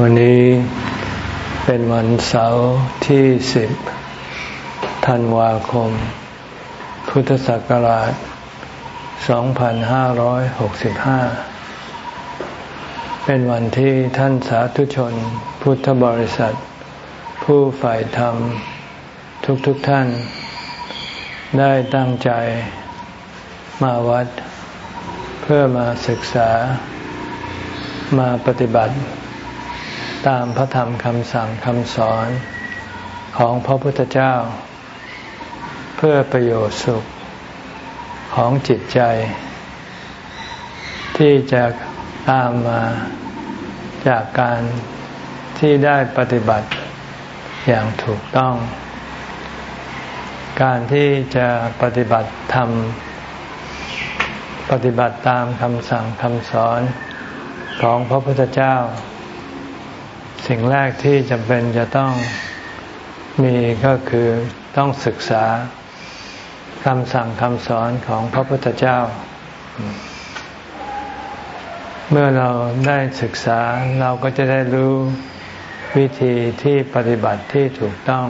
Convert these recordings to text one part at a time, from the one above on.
วันนี้เป็นวันเสาร์ที่สิบธันวาคม พุทธศักราช 2565 เป็นวันที่ท่านสาธุชน พุทธบริษัท ผู้ฝ่ายธรรม ทุกๆทท่าน ได้ตั้งใจมาวัด เพื่อมาศึกษามาปฏิบัติ ตามพระธรรมคำสั่งคำสอนของพระพุทธเจ้า เพื่อประโยชน์สุขของจิตใจ ที่จะตามมาจากการที่ได้ปฏิบัติอย่างถูกต้อง การที่จะปฏิบัติธรรม ปฏิบัติตามคำสั่งคำสอนของพระพุทธเจ้า สิ่งแรกที่จำเป็นจะต้องมีก็คือต้องศึกษาคำสั่งคำสอนของพระพุทธเจ้า เมื่อเราได้ศึกษาเราก็จะได้รู้วิธีที่ปฏิบัติที่ถูกต้อง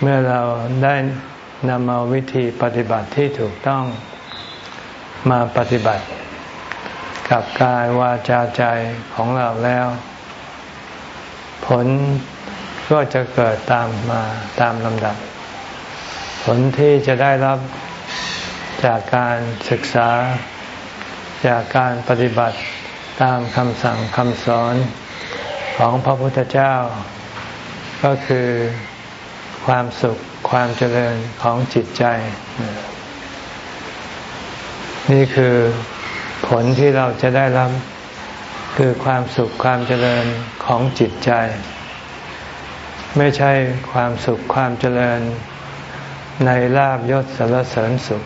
เมื่อเราได้นำเอาวิธีปฏิบัติที่ถูกต้องมาปฏิบัติ กับกายวาจาใจของเราแล้ว ผลก็จะเกิดตามมาตามลำดับ ผลที่จะได้รับจากการศึกษา จากการปฏิบัติตามคำสั่งคำสอนของพระพุทธเจ้า ก็คือความสุขความเจริญของจิตใจ นี่คือผลที่เราจะได้รับ คือความสุขความเจริญของจิตใจ ไม่ใช่ความสุขความเจริญในลาบยศสารเสริญสุข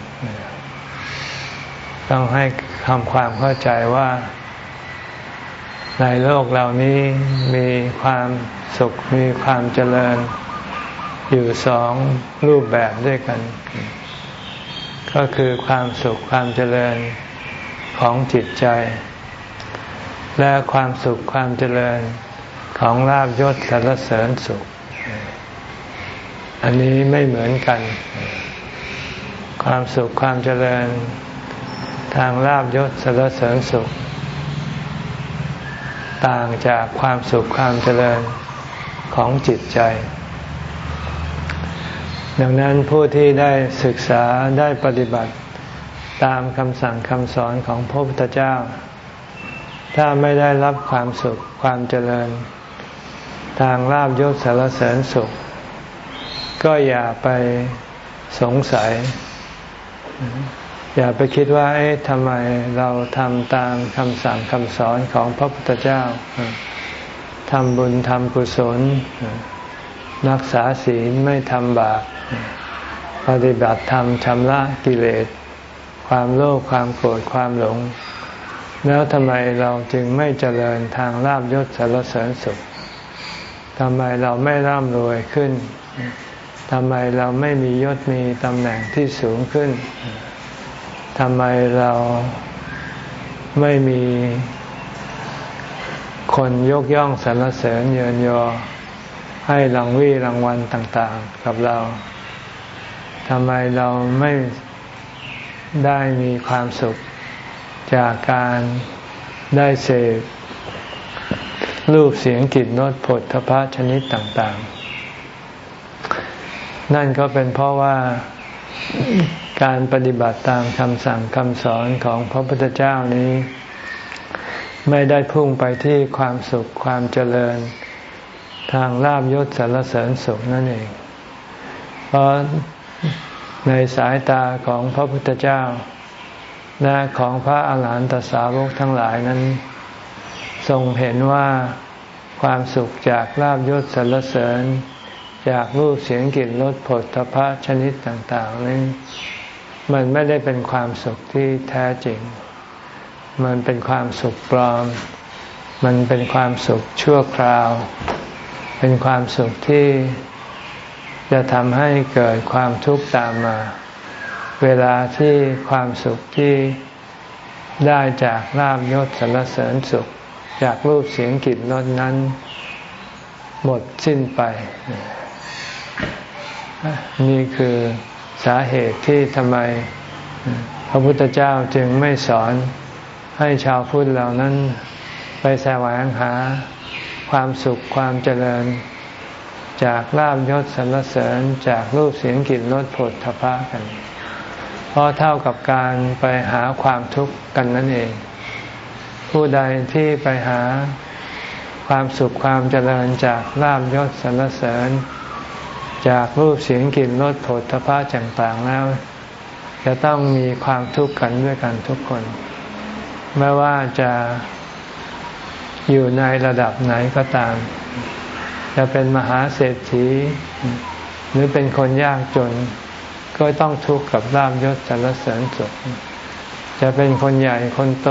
ต้องให้คำความเข้าใจว่า ในโลกเหล่านี้มีความสุขมีความเจริญ อยู่สองรูปแบบด้วยกัน ก็คือความสุขความเจริญของจิตใจ และความสุขความเจริญของลาบยศสารเสริญสุข อันนี้ไม่เหมือนกัน ความสุขความเจริญ ทางลาบยศสารเสริญสุข ต่างจากความสุขความเจริญของจิตใจ ดังนั้นผู้ที่ได้ศึกษาได้ปฏิบัติตามคำสั่งคำสอนของพระพุทธเจ้า ถ้าไม่ได้รับความสุขความเจริญ ทางลาบยศสารเสริญสุข ก็อย่าไปสงสัย อย่าไปคิดว่า เอ๊ะทำไมเราทำตามคำสั่งคำสอนของพระพุทธเจ้าทำบุญทำกุศล รักษาศีลไม่ทำบาปปฏิบัติธรรมชำระกิเลส ความโลภความโกรธความหลง แล้วทำไมเราจึงไม่เจริญทางลาบยศสารเสริญสุขทำไมเราไม่ร่ำรวยขึ้นทำไมเราไม่มียศมีตำแหน่งที่สูงขึ้นทำไมเราไม่มีคนยกย่องสรรเสริญเยินยอ ให้รางวีรางวัลต่างๆ กับเราทำไมเราไม่ได้มีความสุข จากการได้เสพรูปเสียงกลิ่นรสผลทพะชนิดต่างๆ นั่นก็เป็นเพราะว่าการปฏิบัติตามคำสั่งคำสอนของพระพุทธเจ้านี้ ไม่ได้พุ่งไปที่ความสุขความเจริญ ทางลาบยศสารเสริญสุขนั่นเอง เพราะในสายตาของพระพุทธเจ้า และของพระอาหารหันตสาวกทั้งหลายนั้น ทรงเห็นว่าความสุขจากลาบยศสรรเสริญ จากรูปเสียงกลิ่นรสผลทพะชนิดต่างๆนี้มันไม่ได้เป็นความสุขที่แท้จริง มันเป็นความสุขปลอม มันเป็นความสุขชั่วคราว เป็นความสุขที่จะทำให้เกิดความทุกข์ตามมา เวลาที่ความสุขที่ได้จากลาบยศสรรเสริญสุขจากรูปเสียงกลิ่นรสนั้น หมดสิ้นไป นี่คือสาเหตุที่ทำไมพระพุทธเจ้าจึงไม่สอนให้ชาวพุทธเหล่านั้น ไปแสวงหาความสุขความเจริญ จากลาบยศสรรเสริญจากรูปเสียงกลิ่นรสผลทพะกัน เพราะเท่ากับการไปหาความทุกข์กันนั่นเอง ผู้ใดที่ไปหาความสุขความเจริญจากลาบยศสรรเสริญ จากรูปเสียงกลิ่นรสผลทพะต่างๆแล้ว จะต้องมีความทุกข์กันด้วยกันทุกคน ไม่ว่าจะอยู่ในระดับไหนก็ตาม จะเป็นมหาเศรษฐี หรือเป็นคนยากจน ก็ต้องทุกข์กับลาบยศสรรเสริญสุข จะเป็นคนใหญ่คนโต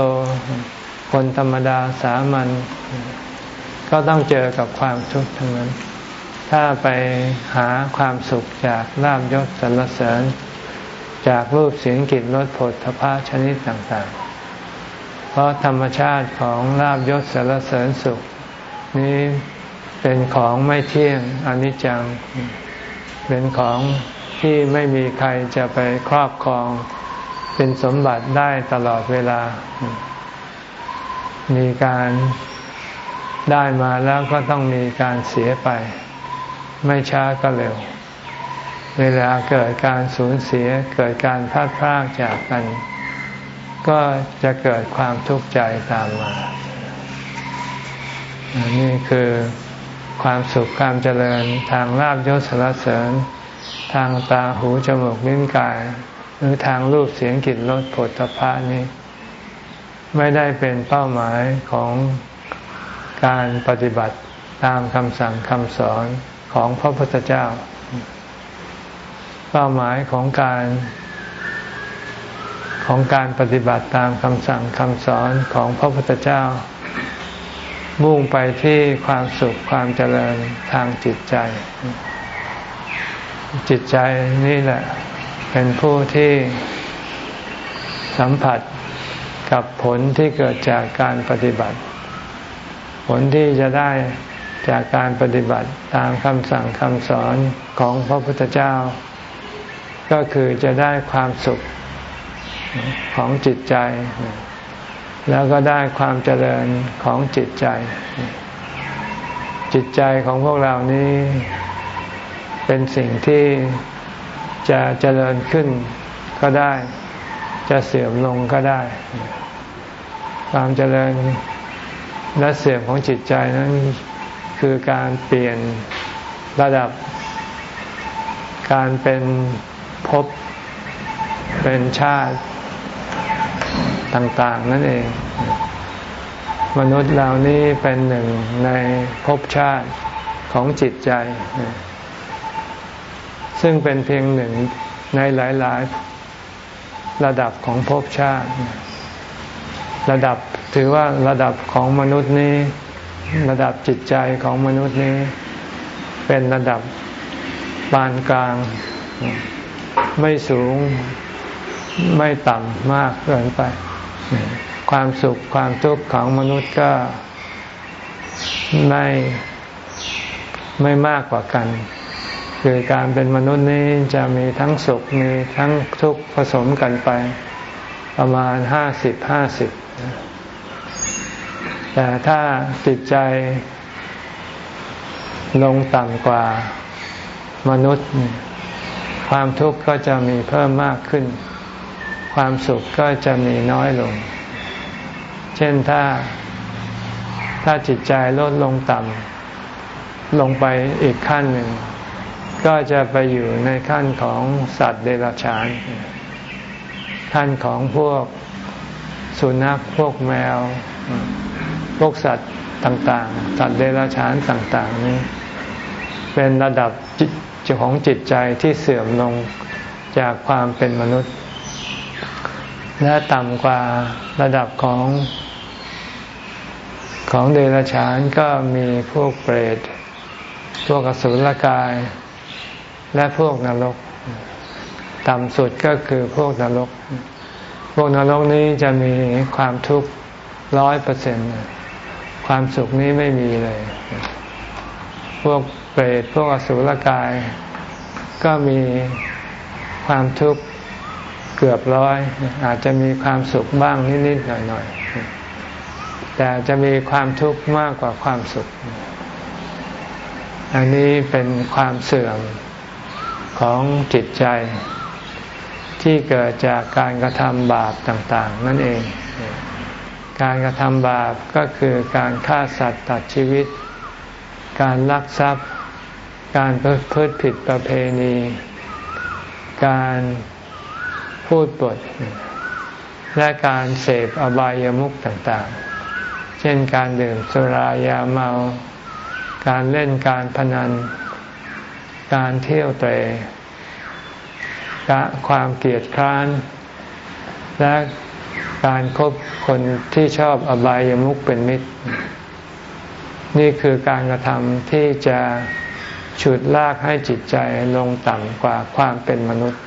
คนธรรมดาสามัญก็ต้องเจอกับความทุกข์ทั้งนั้น ถ้าไปหาความสุขจากลาบยศสรรเสริญ จากรูปเสียงกลิ่นรสผลทพะชนิดต่างๆ เพราะธรรมชาติของลาบยศสารเสริญสุข นี้เป็นของไม่เที่ยงอนิจจัง เป็นของ ที่ไม่มีใครจะไปครอบครองเป็นสมบัติได้ตลอดเวลา มีการได้มาแล้วก็ต้องมีการเสียไป ไม่ช้าก็เร็ว เวลาเกิดการสูญเสียเกิดการพลาดพลาดจากกัน ก็จะเกิดความทุกข์ใจตามมา นี่คือความสุขความเจริญทางลาบยศสารเสริญ ทางตาหูจมูกลิ้นกาย หรือทางรูปเสียงกลิ่นรสผลพระนี้ ไม่ได้เป็นเป้าหมายของการปฏิบัติตามคำสั่งคำสอนของพระพุทธเจ้า เป้าหมายของการของการปฏิบัติตามคำสั่งคำสอนของพระพุทธเจ้า มุ่งไปที่ความสุขความเจริญทางจิตใจ จิตใจนี่แหละ เป็นผู้ที่สัมผัสกับผลที่เกิดจากการปฏิบัติ ผลที่จะได้จากการปฏิบัติตามคำสั่งคำสอนของพระพุทธเจ้า ก็คือจะได้ความสุขของจิตใจ แล้วก็ได้ความเจริญของจิตใจ จิตใจของพวกเรานี้ เป็นสิ่งที่จะเจริญขึ้นก็ได้ จะเสื่อมลงก็ได้ ความเจริญและเสื่อมของจิตใจนั้นคือการเปลี่ยนระดับ การเป็นภพเป็นชาติต่าง ๆ นั่นเอง มนุษย์เหล่านี้เป็นหนึ่งในภพชาติของจิตใจ ซึ่งเป็นเพียงหนึ่งในหลาย ๆ ระดับของภพชาติ ระดับถือว่าระดับของมนุษย์นี้ ระดับจิตใจของมนุษย์นี้ เป็นระดับปานกลาง ไม่สูงไม่ต่ำมากเกินไป ความสุขความทุกข์ของมนุษย์ก็ไม่ไม่มากกว่ากัน คือการเป็นมนุษย์นี้จะมีทั้งสุขมีทั้งทุกข์ผสมกันไป ประมาณห้าสิบห้าสิบแต่ถ้าจิตใจลงต่ำกว่ามนุษย์ ความทุกข์ก็จะมีเพิ่มมากขึ้น ความสุขก็จะมีน้อยลง เช่นถ้าถ้าจิตใจลดลงต่ำลงไปอีกขั้นหนึ่ง ก็จะไปอยู่ในขั้นของสัตว์เดรัจฉาน ขั้นของพวกสุนัขพวกแมว พวกสัตว์ต่างๆ สัตว์เดรัจฉานต่างๆนี้ เป็นระดับจิตของจิตใจที่เสื่อมลงจากความเป็นมนุษย์ และต่ำกว่าระดับของของเดรัจฉานก็มีพวกเปรต พวกอสุรกาย และพวกนรก ต่ำสุดก็คือพวกนรก พวกนรกนี้จะมีความทุกข์ร้อยเปอร์เซ็นต์ความสุขนี้ไม่มีเลย พวกเปรตพวกอสุรกาย ก็มีความทุกข์เกือบร้อย อาจจะมีความสุขบ้างนิดๆหน่อยๆ แต่จะมีความทุกข์มากกว่าความสุข อันนี้เป็นความเสื่อม ของจิตใจ ที่เกิดจากการกระทำบาปต่างๆ นั่นเอง การกระทำบาปก็คือการฆ่าสัตว์ตัดชีวิต การลักทรัพย์ การเพิดผิดประเพณี การพูดปด และการเสพอบายามุขต่างๆ เช่นการดื่มสุรายาเมา การเล่นการพนันการเที่ยวเตะ ความเกลียดคร้าน และการครบคนที่ชอบอบายามุขเป็นมิตร นี่คือการกระทำที่จะฉุดลากให้จิตใจลงต่ำกว่าความเป็นมนุษย์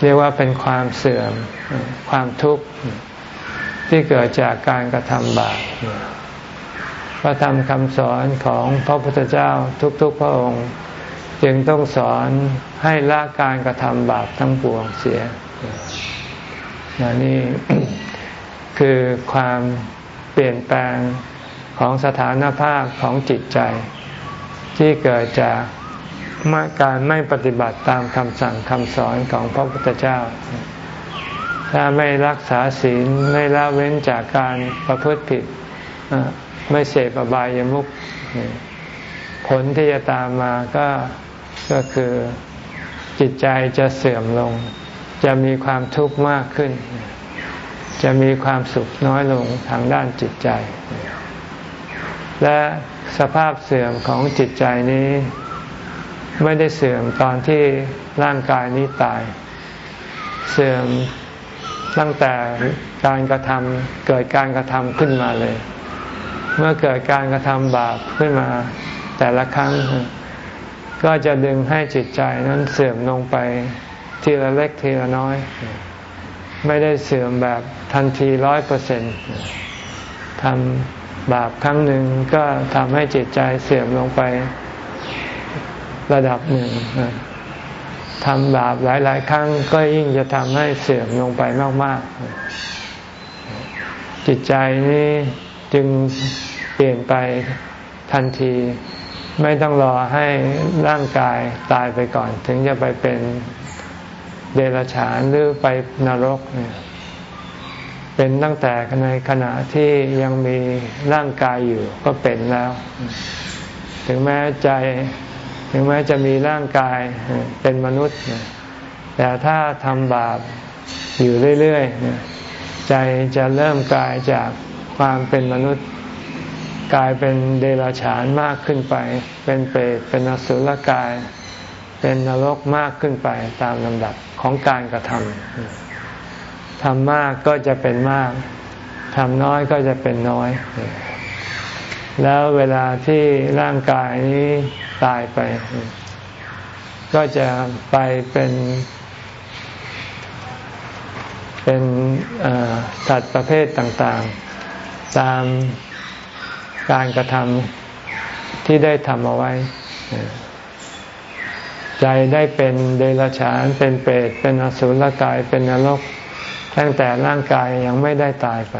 เรียกว่าเป็นความเสื่อมความทุกข์ที่เกิดจากการกระทำบาปพระธรรมคำสอนของพระพุทธเจ้าทุกๆพระองค์ จึงต้องสอนให้ละการกระทำบาปทั้งปวงเสียนี่คือความเปลี่ยนแปลงของสถานภาพของจิตใจ ที่เกิดจากการไม่ปฏิบัติตามคำสั่งคำสอนของพระพุทธเจ้า ถ้าไม่รักษาศีลไม่ละเว้นจากการประพฤติผิด ไม่เสพอบายามุขผลที่จะตามมาก็ ก็คือจิตใจจะเสื่อมลง จะมีความทุกข์มากขึ้น จะมีความสุขน้อยลงทางด้านจิตใจ และสภาพเสื่อมของจิตใจนี้ ไม่ได้เสื่อมตอนที่ร่างกายนี้ตาย เสื่อมตั้งแต่การกระทำเกิดการกระทำขึ้นมาเลย เมื่อเกิดการกระทำบาปขึ้นมาแต่ละครั้ง ก็จะดึงให้จิตใจนั้นเสื่อมลงไปทีละเล็กทีละน้อย ไม่ได้เสื่อมแบบทันทีร้อยเปอร์เซ็นต์ทำบาปครั้งหนึ่งก็ทำให้จิตใจเสื่อมลงไประดับหนึ่งทำบาปหลาย ๆ ครั้งก็ยิ่งจะทำให้เสื่อมลงไปมาก ๆ จิตใจนี้จึงเปลี่ยนไปทันที ไม่ต้องรอให้ร่างกายตายไปก่อน ถึงจะไปเป็นเดรัจฉานหรือไปนรกเนี่ยเป็นตั้งแต่ในขณะที่ยังมีร่างกายอยู่ก็เป็นแล้ว ถึงแม้ใจ ถึงแม้จะมีร่างกายเป็นมนุษย์ แต่ถ้าทำบาปอยู่เรื่อยๆใจจะเริ่มกลายจากความเป็นมนุษย์ กลายเป็นเดรัจฉานมากขึ้นไป เป็นเปรตเป็นอสุรกาย เป็นนรกมากขึ้นไปตามลำดับของการกระทำทำมากก็จะเป็นมากทำน้อยก็จะเป็นน้อย แล้วเวลาที่ร่างกายนี้ตายไป ก็จะไปเป็นเป็นสัตว์ประเภทต่างๆ ตาม การกระทำที่ได้ทำเอาไว้ ใจได้เป็นเดรัจฉาน เป็นเปรตเป็นอสุรกายเป็นนรก ตั้งแต่ร่างกายยังไม่ได้ตายไป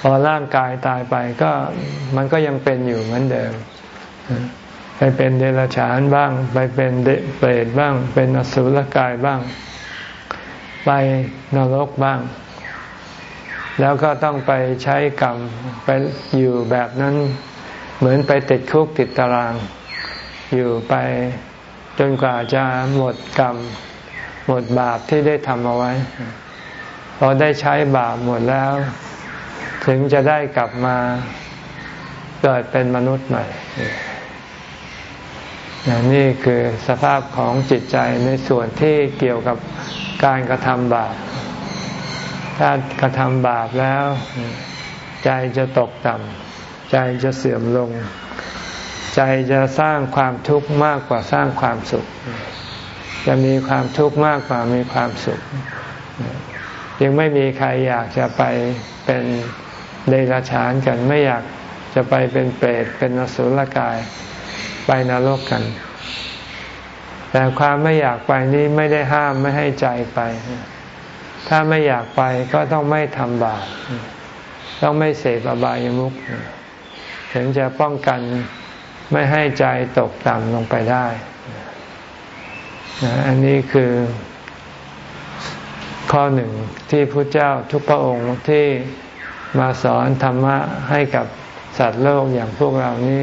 พอร่างกายตายไปก็มันก็ยังเป็นอยู่เหมือนเดิมไปเป็นเดรัจฉานบ้าง ไปเป็นเปรตบ้าง เป็นอสุรกายบ้าง ไปนรกบ้าง แล้วก็ต้องไปใช้กรรมไปอยู่แบบนั้น เหมือนไปติดคุกติดตาราง อยู่ไปจนกว่าจะหมดกรรม หมดบาปที่ได้ทำเอาไว้ พอได้ใช้บาปหมดแล้ว ถึงจะได้กลับมาเกิดเป็นมนุษย์ใหม่ นี่คือสภาพของจิตใจในส่วนที่เกี่ยวกับการกระทำบาป ถ้ากระทำบาปแล้ว ใจจะตกต่ำใจจะเสื่อมลง ใจจะสร้างความทุกข์มากกว่าสร้างความสุข จะมีความทุกข์มากกว่ามีความสุข ยังไม่มีใครอยากจะไปเป็นเดรัจฉานกันไม่อยากจะไปเป็นเปรตเป็นนสุลกายไปนรกกัน แต่ความไม่อยากไปนี้ไม่ได้ห้ามไม่ให้ใจไป ถ้าไม่อยากไปก็ต้องไม่ทำบาปต้องไม่เสพอบายามุขถึงจะป้องกันไม่ให้ใจตกต่ำลงไปได้อันนี้คือข้อหนึ่งที่พระเจ้าทุกพระองค์ที่มาสอนธรรมะให้กับสัตว์โลกอย่างพวกเรานี้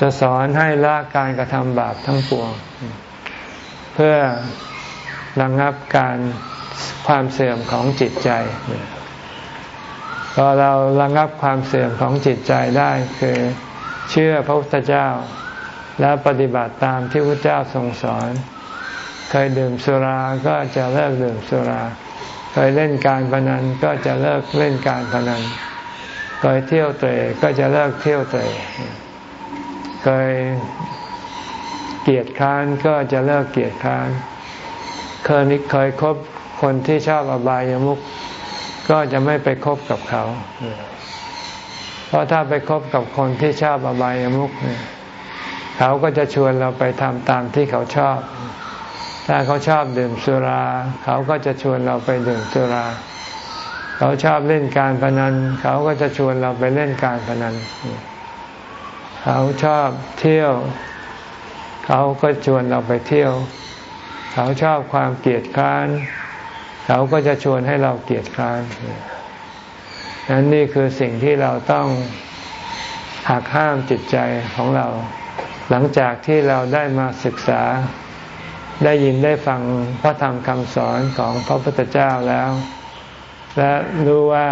จะสอนให้ละการกระทำบาปทั้งปวง เพื่อระงงับการ ความเสื่อมของจิตใจพอเราระงงับความเสื่อมของจิตใจได้คือเชื่อพระพุทธเจ้า และปฏิบัติตามที่พระเจ้าทรงสอน เคยดื่มสุราก็จะเลิกดื่มสุรา เคยเล่นการพนันก็จะเลิกเล่นการพนัน เคยเที่ยวเตะก็จะเลิกเที่ยวเตะเคยเกียดค้านก็จะเลิกเกียดค้าน เคยเคยคบ คนที่ชอบอบายามุขก็จะไม่ไปคบกับเขา เพราะถ้าไปคบกับคนที่ชอบอบายามุขเขาก็จะชวนเราไปทำตามที่เขาชอบ ถ้าเขาชอบดื่มสุรา เขาก็จะชวนเราไปดื่มสุรา เขาชอบเล่นการพนัน เขาก็จะชวนเราไปเล่นการพนัน เขาชอบเที่ยว เขาก็ชวนเราไปเที่ยว เขาชอบความเกลียดค้าน เขาก็จะชวนให้เราเกียดคร้านนั้นนี่คือสิ่งที่เราต้องหักห้ามจิตใจของเรา หลังจากที่เราได้มาศึกษา ได้ยินได้ฟังพระธรรมคำสอนของพระพุทธเจ้าแล้ว และรู้ว่า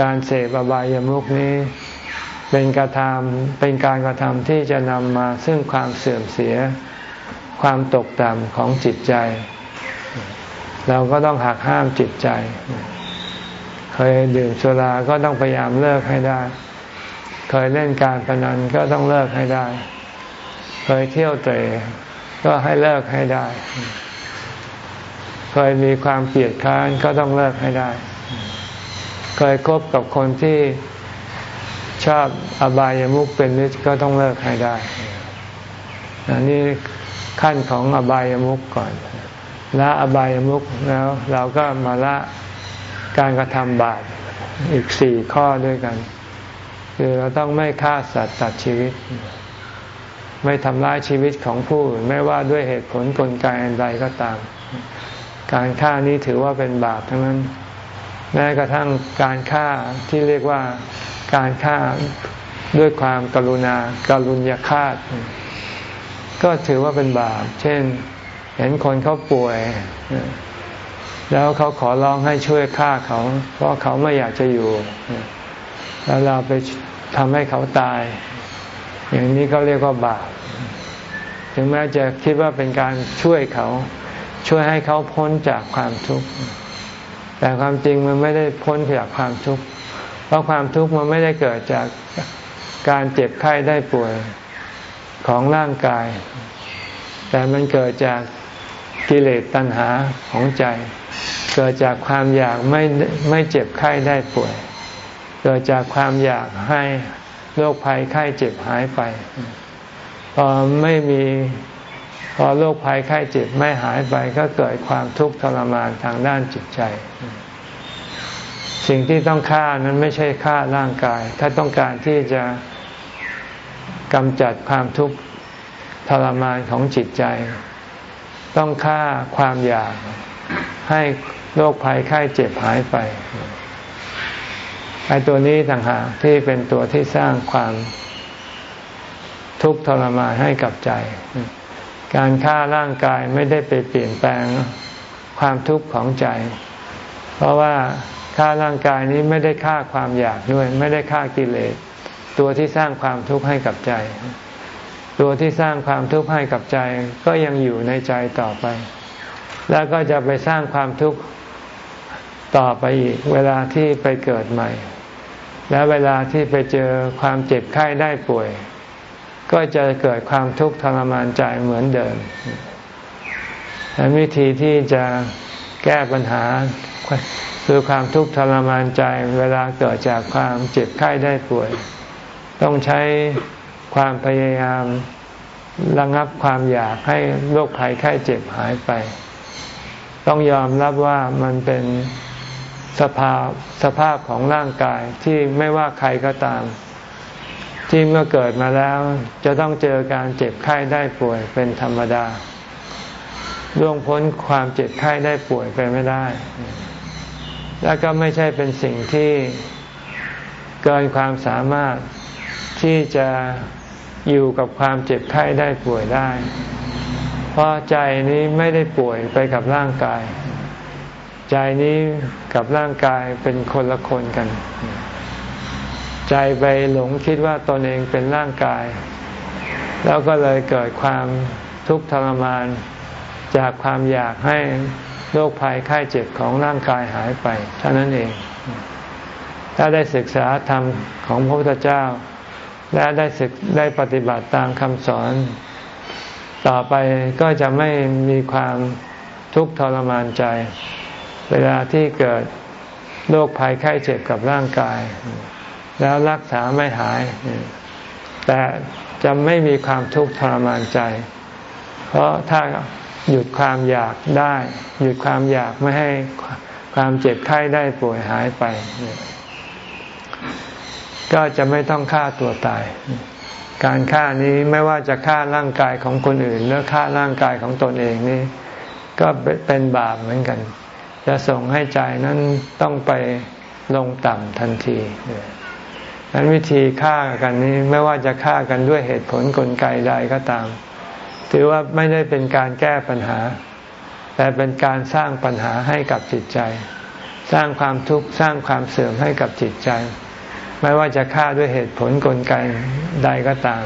การเสพอบายามุขนี้เป็นกระทำเป็นการกระทำที่จะนำมาซึ่งความเสื่อมเสีย ความตกต่ำของจิตใจ เราก็ต้องหักห้ามจิตใจ เคยดื่มสุราก็ต้องพยายามเลิกให้ได้ เคยเล่นการพนันก็ต้องเลิกให้ได้ เคยเที่ยวเตะก็ให้เลิกให้ได้ เคยมีความเกลียดค้านก็ต้องเลิกให้ได้ เคยคบกับคนที่ชอบอบายามุขเป็นนิสก็ต้องเลิกให้ได้ อันนี้ขั้นของอบายามุขก่อน ละอบายมุขแล้ว เราก็มาละการกระทำบาปอีกสี่ข้อด้วยกัน คือเราต้องไม่ฆ่าสัตว์ตัดชีวิต ไม่ทำร้ายชีวิตของผู้อื่นไม่ว่าด้วยเหตุผลกลไกอันใดก็ตาม การฆ่านี้ถือว่าเป็นบาปทั้งนั้น แม้กระทั่งการฆ่าที่เรียกว่าการฆ่าด้วยความกรุณาการุญยฆาตก็ถือว่าเป็นบาป เช่น เห็นคนเขาป่วย แล้วเขาขอร้องให้ช่วยฆ่าเขา เพราะเขาไม่อยากจะอยู่ แล้วเราไปทำให้เขาตาย อย่างนี้ก็เรียกว่าบาปถึงแม้จะคิดว่าเป็นการช่วยเขา ช่วยให้เขาพ้นจากความทุกข์แต่ความจริงมันไม่ได้พ้นจากความทุกข์เพราะความทุกข์มันไม่ได้เกิดจากการเจ็บไข้ได้ป่วยของร่างกาย แต่มันเกิดจาก กิเลสตัณหาของใจ เกิดจากความอยากไม่ไม่เจ็บไข้ได้ป่วย เกิดจากความอยากให้โรคภัยไข้เจ็บหายไป พอไม่มีพอโรคภัยไข้เจ็บไม่หายไป ก็เกิดความทุกข์ทรมานทางด้านจิตใจ สิ่งที่ต้องฆ่านั้นไม่ใช่ฆ่าร่างกาย ถ้าต้องการที่จะกำจัดความทุกข์ทรมานของจิตใจ ต้องฆ่าความอยาก ให้โรคภัยไข้เจ็บหายไปไอ้ตัวนี้ต่างหากที่เป็นตัวที่สร้างความทุกข์ทรมานให้กับใจ การฆ่าร่างกายไม่ได้ไปเปลี่ยนแปลงความทุกข์ของใจ เพราะว่าฆ่าร่างกายนี้ไม่ได้ฆ่าความอยากด้วย ไม่ได้ฆ่ากิเลสตัวที่สร้างความทุกข์ให้กับใจ ตัวที่สร้างความทุกข์ให้กับใจก็ยังอยู่ในใจต่อไป แล้วก็จะไปสร้างความทุกข์ต่อไปอีก เวลาที่ไปเกิดใหม่ และเวลาที่ไปเจอความเจ็บไข้ได้ป่วย ก็จะเกิดความทุกข์ทรมานใจเหมือนเดิมวิธีที่จะแก้ปัญหาคือความทุกข์ทรมานใจเวลาเกิดจากความเจ็บไข้ได้ป่วย ต้องใช้ ความพยายามระงับความอยากให้โรคภัยไข้เจ็บหายไป ต้องยอมรับว่ามันเป็นสภาพสภาพของร่างกายที่ไม่ว่าใครก็ตาม ที่เมื่อเกิดมาแล้ว จะต้องเจอการเจ็บไข้ได้ป่วยเป็นธรรมดาล่วงพ้นความเจ็บไข้ได้ป่วยไปไม่ได้ แล้วก็ไม่ใช่เป็นสิ่งที่เกินความสามารถที่จะ อยู่กับความเจ็บไข้ได้ป่วยได้ เพราะใจนี้ไม่ได้ป่วยไปกับร่างกาย ใจนี้กับร่างกายเป็นคนละคนกัน ใจไปหลงคิดว่าตนเองเป็นร่างกาย แล้วก็เลยเกิดความทุกข์ทรมานจากความอยากให้โรคภัยไข้เจ็บของร่างกายหายไปเท่านั้นเอง ถ้าได้ศึกษาธรรมของพระพุทธเจ้า และได้ศึกได้ปฏิบัติตามคำสอน ต่อไปก็จะไม่มีความทุกข์ทรมานใจ เวลาที่เกิดโรคภัยไข้เจ็บกับร่างกาย แล้วรักษาไม่หาย แต่จะไม่มีความทุกข์ทรมานใจ เพราะถ้าหยุดความอยากได้ หยุดความอยากไม่ให้ความเจ็บไข้ได้ป่วยหายไป ก็จะไม่ต้องฆ่าตัวตาย การฆ่านี้ไม่ว่าจะฆ่าร่างกายของคนอื่น หรือฆ่าร่างกายของตนเองนี่ก็เป็นบาปเหมือนกัน จะส่งให้ใจนั้นต้องไปลงต่ำทันทีดังนั้นวิธีฆ่ากันนี้ไม่ว่าจะฆ่ากันด้วยเหตุผลกลไกใดก็ตาม ถือว่าไม่ได้เป็นการแก้ปัญหา แต่เป็นการสร้างปัญหาให้กับจิตใจ สร้างความทุกข์สร้างความเสื่อมให้กับจิตใจ ไม่ว่าจะฆ่าด้วยเหตุผลกลไกใดก็ตาม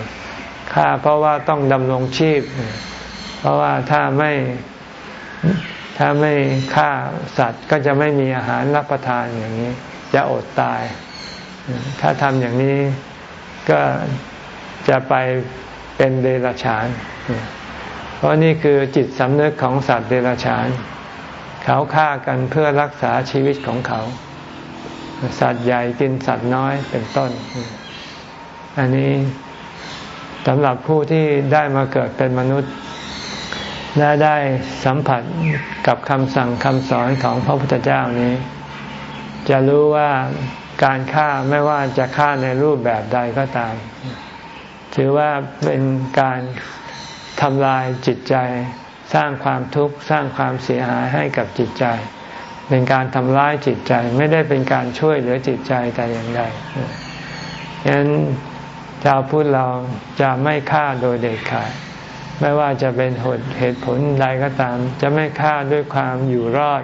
ฆ่าเพราะว่าต้องดำรงชีพ เพราะว่าถ้าไม่ถ้าไม่ฆ่าสัตว์ก็จะไม่มีอาหารรับประทานอย่างนี้ จะอดตาย ถ้าทำอย่างนี้ก็จะไปเป็นเดรัจฉาน เพราะนี่คือจิตสำนึกของสัตว์เดรัจฉาน เขาฆ่ากันเพื่อรักษาชีวิตของเขา สัตว์ใหญ่กินสัตว์น้อยเป็นต้น อันนี้สำหรับผู้ที่ได้มาเกิดเป็นมนุษย์และได้สัมผัสกับคำสั่งคำสอนของพระพุทธเจ้านี้ จะรู้ว่าการฆ่าไม่ว่าจะฆ่าในรูปแบบใดก็ตาม ถือว่าเป็นการทำลายจิตใจ สร้างความทุกข์ สร้างความเสียหายให้กับจิตใจ เป็นการทำร้ายจิตใจไม่ได้เป็นการช่วยเหลือจิตใจแต่อย่างใดฉะนั้นชาวพุทธเราจะไม่ฆ่าโดยเด็ดขาดไม่ว่าจะเป็นเหตุผลใดก็ตาม จะไม่ฆ่าด้วยความอยู่รอด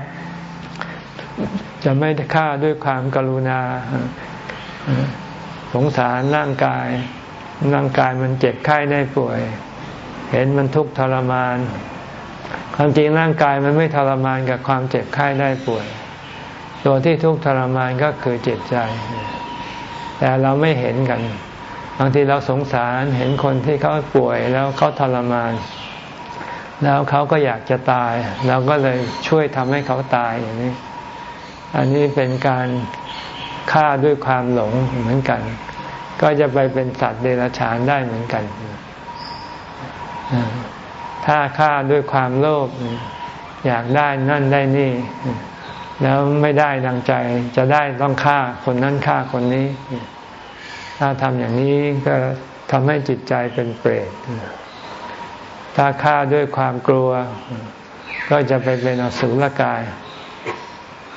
จะไม่ฆ่าด้วยความกรุณา สงสารร่างกาย ร่างกายมันเจ็บไข้ได้ป่วย เห็นมันทุกข์ทรมาน ความจริงร่างกายมันไม่ทรมานกับความเจ็บไข้ได้ป่วย ตัวที่ทุกข์ทรมานก็คือจิตใจ แต่เราไม่เห็นกัน บางทีเราสงสารเห็นคนที่เขาป่วยแล้วเขาทรมาน แล้วเขาก็อยากจะตาย เราก็เลยช่วยทำให้เขาตายอย่างนี้ อันนี้เป็นการฆ่าด้วยความหลงเหมือนกัน ก็จะไปเป็นสัตว์เดรัจฉานได้เหมือนกัน ถ้าฆ่าด้วยความโลภอยากได้นั่นได้นี่ แล้วไม่ได้ดังใจจะได้ต้องฆ่าคนนั้นฆ่าคนนี้ ถ้าทำอย่างนี้ก็ทำให้จิตใจเป็นเปรตถ้าฆ่าด้วยความกลัว ก็จะไปเป็นอสุรกาย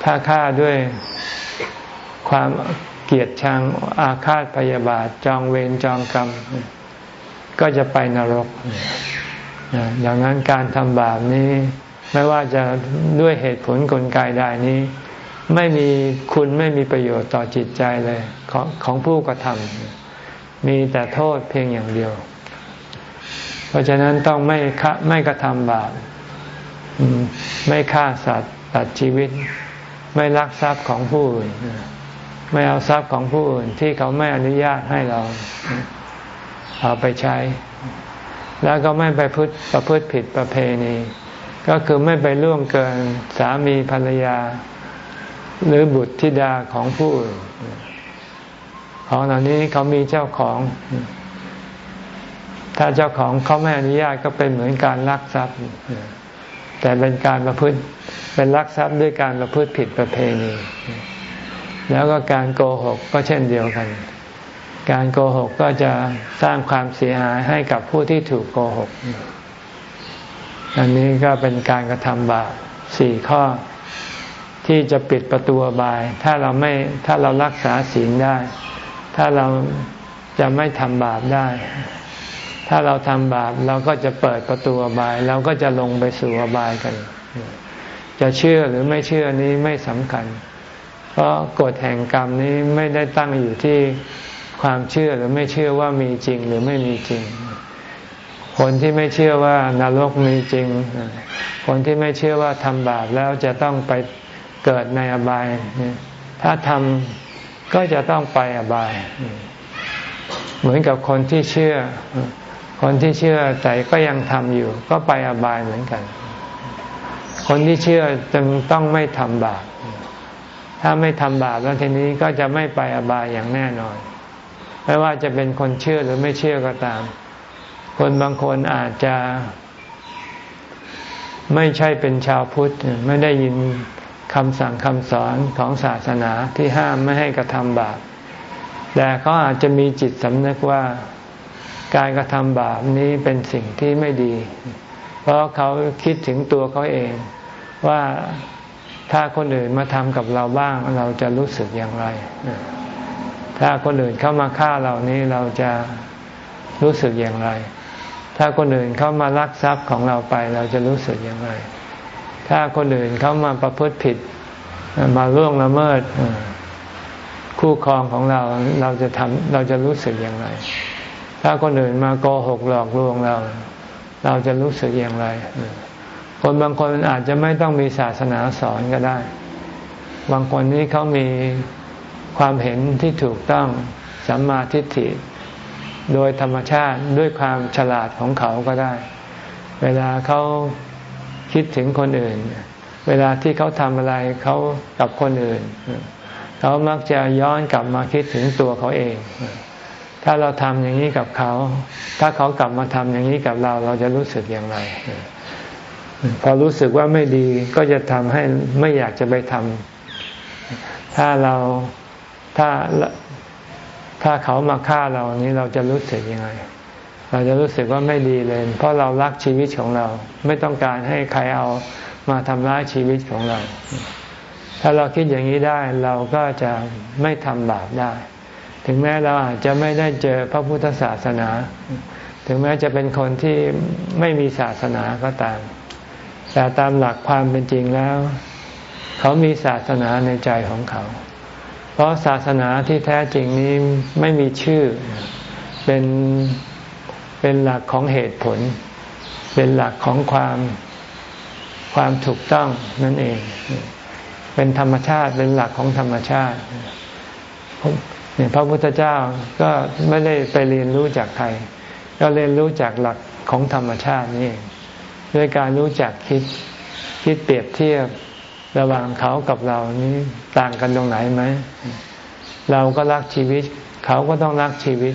ถ้าฆ่าด้วยความเกียดชังอาฆาตพยาบาทจองเวรจองกรรม ก็จะไปนรก ดังนั้นการทำบาปนี้ ไม่ว่าจะด้วยเหตุผลกลไกใดนี้ ไม่มีคุณไม่มีประโยชน์ต่อจิตใจเลยของของผู้กระทำมีแต่โทษเพียงอย่างเดียว เพราะฉะนั้นต้องไม่ไม่กระทำบาปไม่ฆ่าสัตว์ตัดชีวิต ไม่ลักทรัพย์ของผู้อื่นไม่เอาทรัพย์ของผู้อื่นที่เขาไม่อนุญาตให้เรา เอาไปใช้ แล้วก็ไม่ไปพฤติประพฤติผิดประเพณี ก็คือไม่ไปล่วงเกินสามีภรรยา หรือบุตรธิดาของผู้อื่นของเหล่านี้เขามีเจ้าของ ถ้าเจ้าของเขาไม่อนุญาตก็เป็นเหมือนการลักทรัพย์ แต่เป็นการประพฤติเป็นลักทรัพย์ด้วยการประพฤติผิดประเพณี แล้วก็การโกหกก็เช่นเดียวกัน การโกหกก็จะสร้างความเสียหายให้กับผู้ที่ถูกโกหก อันนี้ก็เป็นการกระทำบาปสี่ข้อที่จะปิดประตูบาย ถ้าเราไม่ถ้าเรารักษาศีลได้ ถ้าเราจะไม่ทำบาปได้ ถ้าเราทำบาปเราก็จะเปิดประตูบาย เราก็จะลงไปสู่อบายกัน จะเชื่อหรือไม่เชื่อนี้ไม่สำคัญ เพราะกฎแห่งกรรมนี้ไม่ได้ตั้งอยู่ที่ ความเชื่อหรือไม่เชื่อว่ามีจริงหรือไม่มีจริง คนที่ไม่เชื่อว่านรกมีจริง คนที่ไม่เชื่อว่าทำบาปแล้วจะต้องไปเกิดในอบาย ถ้าทำก็จะต้องไปอบาย เหมือนกับคนที่เชื่อ คนที่เชื่อแต่ก็ยังทำอยู่ ก็ไปอบายเหมือนกัน คนที่เชื่อจึงต้องไม่ทำบาปถ้าไม่ทำบาปแล้วทีนี้ก็จะไม่ไปอบายอย่างแน่นอน ไม่ว่าจะเป็นคนเชื่อหรือไม่เชื่อก็ตาม คนบางคนอาจจะ ไม่ใช่เป็นชาวพุทธ ไม่ได้ยินคำสั่งคำสอนของศาสนาที่ห้ามไม่ให้กระทำบาป แต่เขาอาจจะมีจิตสำนึกว่าการกระทำบาปนี้เป็นสิ่งที่ไม่ดี เพราะเขาคิดถึงตัวเขาเอง ว่าถ้าคนอื่นมาทำกับเราบ้างเราจะรู้สึกอย่างไร ถ้าคนอื่นเข้ามาฆ่าเรานี้เราจะรู้สึกอย่างไร ถ้าคนอื่นเข้ามาลักทรัพย์ของเราไปเราจะรู้สึกอย่างไร ถ้าคนอื่นเข้ามาประพฤติผิด มาล่วงละเมิดคู่ครองของเราเราจะทำเราจะรู้สึกอย่างไร ถ้าคนอื่นมาโกหกหลอกลวงเรา เราจะรู้สึกอย่างไร คนบางคนอาจจะไม่ต้องมีศาสนาสอนก็ได้ บางคนนี้เขามี ความเห็นที่ถูกต้องสัมมาทิฏฐิ โดยธรรมชาติด้วยความฉลาดของเขาก็ได้ เวลาเขาคิดถึงคนอื่น เวลาที่เขาทำอะไรเขากับคนอื่น เขามักจะย้อนกลับมาคิดถึงตัวเขาเอง ถ้าเราทำอย่างนี้กับเขา ถ้าเขากลับมาทำอย่างนี้กับเราเราจะรู้สึกอย่างไร พอรู้สึกว่าไม่ดีก็จะทำให้ไม่อยากจะไปทำถ้าเรา ถ้าถ้าเขามาฆ่าเรานี้เราจะรู้สึกยังไง เราจะรู้สึกว่าไม่ดีเลย เพราะเรารักชีวิตของเรา ไม่ต้องการให้ใครเอามาทำร้ายชีวิตของเรา ถ้าเราคิดอย่างนี้ได้เราก็จะไม่ทำบาปได้ ถึงแม้เราอาจจะไม่ได้เจอพระพุทธศาสนา ถึงแม้จะเป็นคนที่ไม่มีศาสนาก็ตาม แต่ตามหลักความเป็นจริงแล้ว เขามีศาสนาในใจของเขา เพราะศาสนาที่แท้จริงนี้ไม่มีชื่อ เป็นเป็นหลักของเหตุผล เป็นหลักของความความถูกต้องนั่นเอง เป็นธรรมชาติเป็นหลักของธรรมชาติเนี่ยพระพุทธเจ้าก็ไม่ได้ไปเรียนรู้จากใคร ก็เรียนรู้จากหลักของธรรมชาตินี่ด้วยการรู้จักคิดคิดเปรียบเทียบ ระหว่างเขากับเรานี้ต่างกันตรงไหนไหม เราก็รักชีวิต เขาก็ต้องรักชีวิต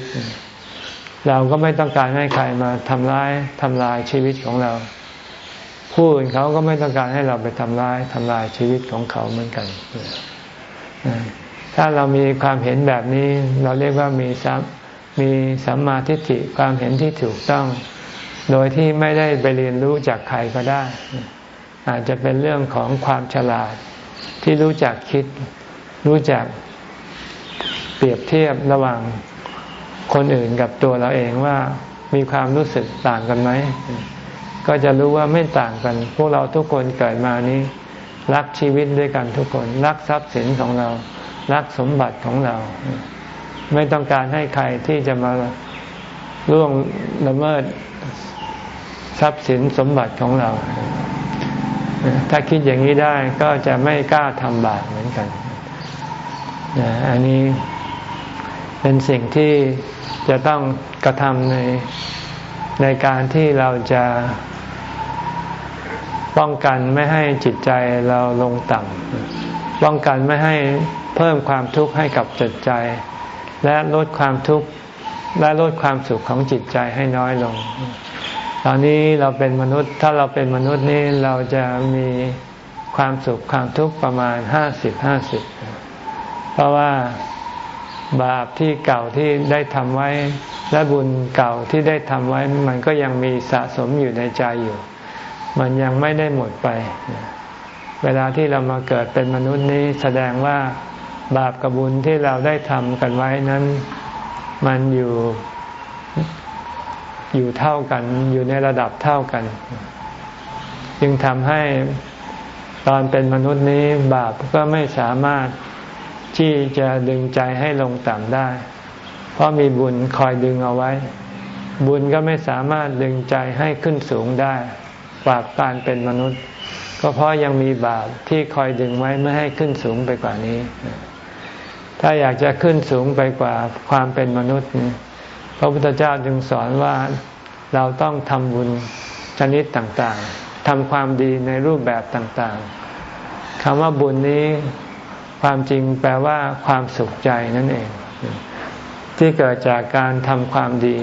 เราก็ไม่ต้องการให้ใครมาทำร้ายทำลายชีวิตของเราผู้อื่นเขาก็ไม่ต้องการให้เราไปทำร้ายทำลายชีวิตของเขาเหมือนกัน ถ้าเรามีความเห็นแบบนี้ เราเรียกว่ามีสัมมีสัมมาทิฏฐิความเห็นที่ถูกต้อง โดยที่ไม่ได้ไปเรียนรู้จากใครก็ได้ อาจจะเป็นเรื่องของความฉลาดที่รู้จักคิด รู้จักเปรียบเทียบระหว่างคนอื่นกับตัวเราเองว่ามีความรู้สึกต่างกันไหม ก็จะรู้ว่าไม่ต่างกัน พวกเราทุกคนเกิดมานี้ รักชีวิตด้วยกันทุกคน รักทรัพย์สินของเรา รักสมบัติของเรา ไม่ต้องการให้ใครที่จะมาล่วงละเมิดทรัพย์สินสมบัติของเรา ถ้าคิดอย่างนี้ได้ก็จะไม่กล้าทำบาปเหมือนกันอันนี้เป็นสิ่งที่จะต้องกระทำในในการที่เราจะป้องกันไม่ให้จิตใจเราลงต่ป้องกันไม่ให้เพิ่มความทุกข์ให้กับจิตใจ และลดความทุกข์และลดความสุขของจิตใจให้น้อยลง ตอนนี้เราเป็นมนุษย์ ถ้าเราเป็นมนุษย์นี่เราจะมีความสุขความทุกข์ประมาณห้าสิบห้าสิบเพราะว่าบาปที่เก่าที่ได้ทำไว้ และบุญเก่าที่ได้ทำไว้ มันก็ยังมีสะสมอยู่ในใจอยู่ มันยังไม่ได้หมดไป เวลาที่เรามาเกิดเป็นมนุษย์นี้แสดงว่าบาปกับบุญที่เราได้ทำกันไว้นั้น มันอยู่ อยู่เท่ากันอยู่ในระดับเท่ากัน จึงทำให้ตอนเป็นมนุษย์นี้บาปก็ไม่สามารถที่จะดึงใจให้ลงต่ำได้ เพราะมีบุญคอยดึงเอาไว้ บุญก็ไม่สามารถดึงใจให้ขึ้นสูงได้กว่าการเป็นมนุษย์ ก็เพราะยังมีบาปที่คอยดึงไว้ไม่ให้ขึ้นสูงไปกว่านี้ ถ้าอยากจะขึ้นสูงไปกว่าความเป็นมนุษย์ พระพุทธเจ้าจึงสอนว่าเราต้องทำบุญชนิดต่างๆทำความดีในรูปแบบต่างๆคำว่าบุญนี้ความจริงแปลว่าความสุขใจนั่นเอง ที่เกิดจากการทำความดี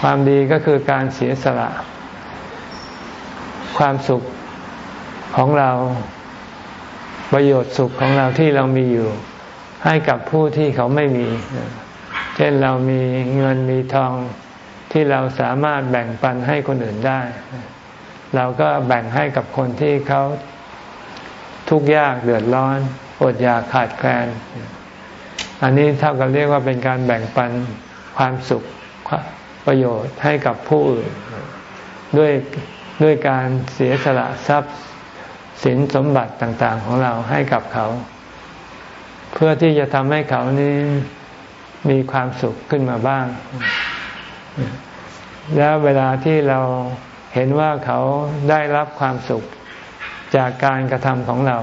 ความดีก็คือการเสียสละ ความสุขของเราประโยชน์สุขของเราที่เรามีอยู่ ให้กับผู้ที่เขาไม่มี เช่นเรามีเงินมีทองที่เราสามารถแบ่งปันให้คนอื่นได้ เราก็แบ่งให้กับคนที่เขาทุกข์ยากเดือดร้อน อดอยากขาดแคลน อันนี้เท่ากับเรียกว่าเป็นการแบ่งปันความสุขประโยชน์ให้กับผู้อื่น ด้วยด้วยการเสียสละทรัพย์สินสมบัติต่าง ๆ ของเราให้กับเขา เพื่อที่จะทำให้เขานี้ มีความสุขขึ้นมาบ้าง แล้วเวลาที่เราเห็นว่าเขาได้รับความสุขจากการกระทำของเรา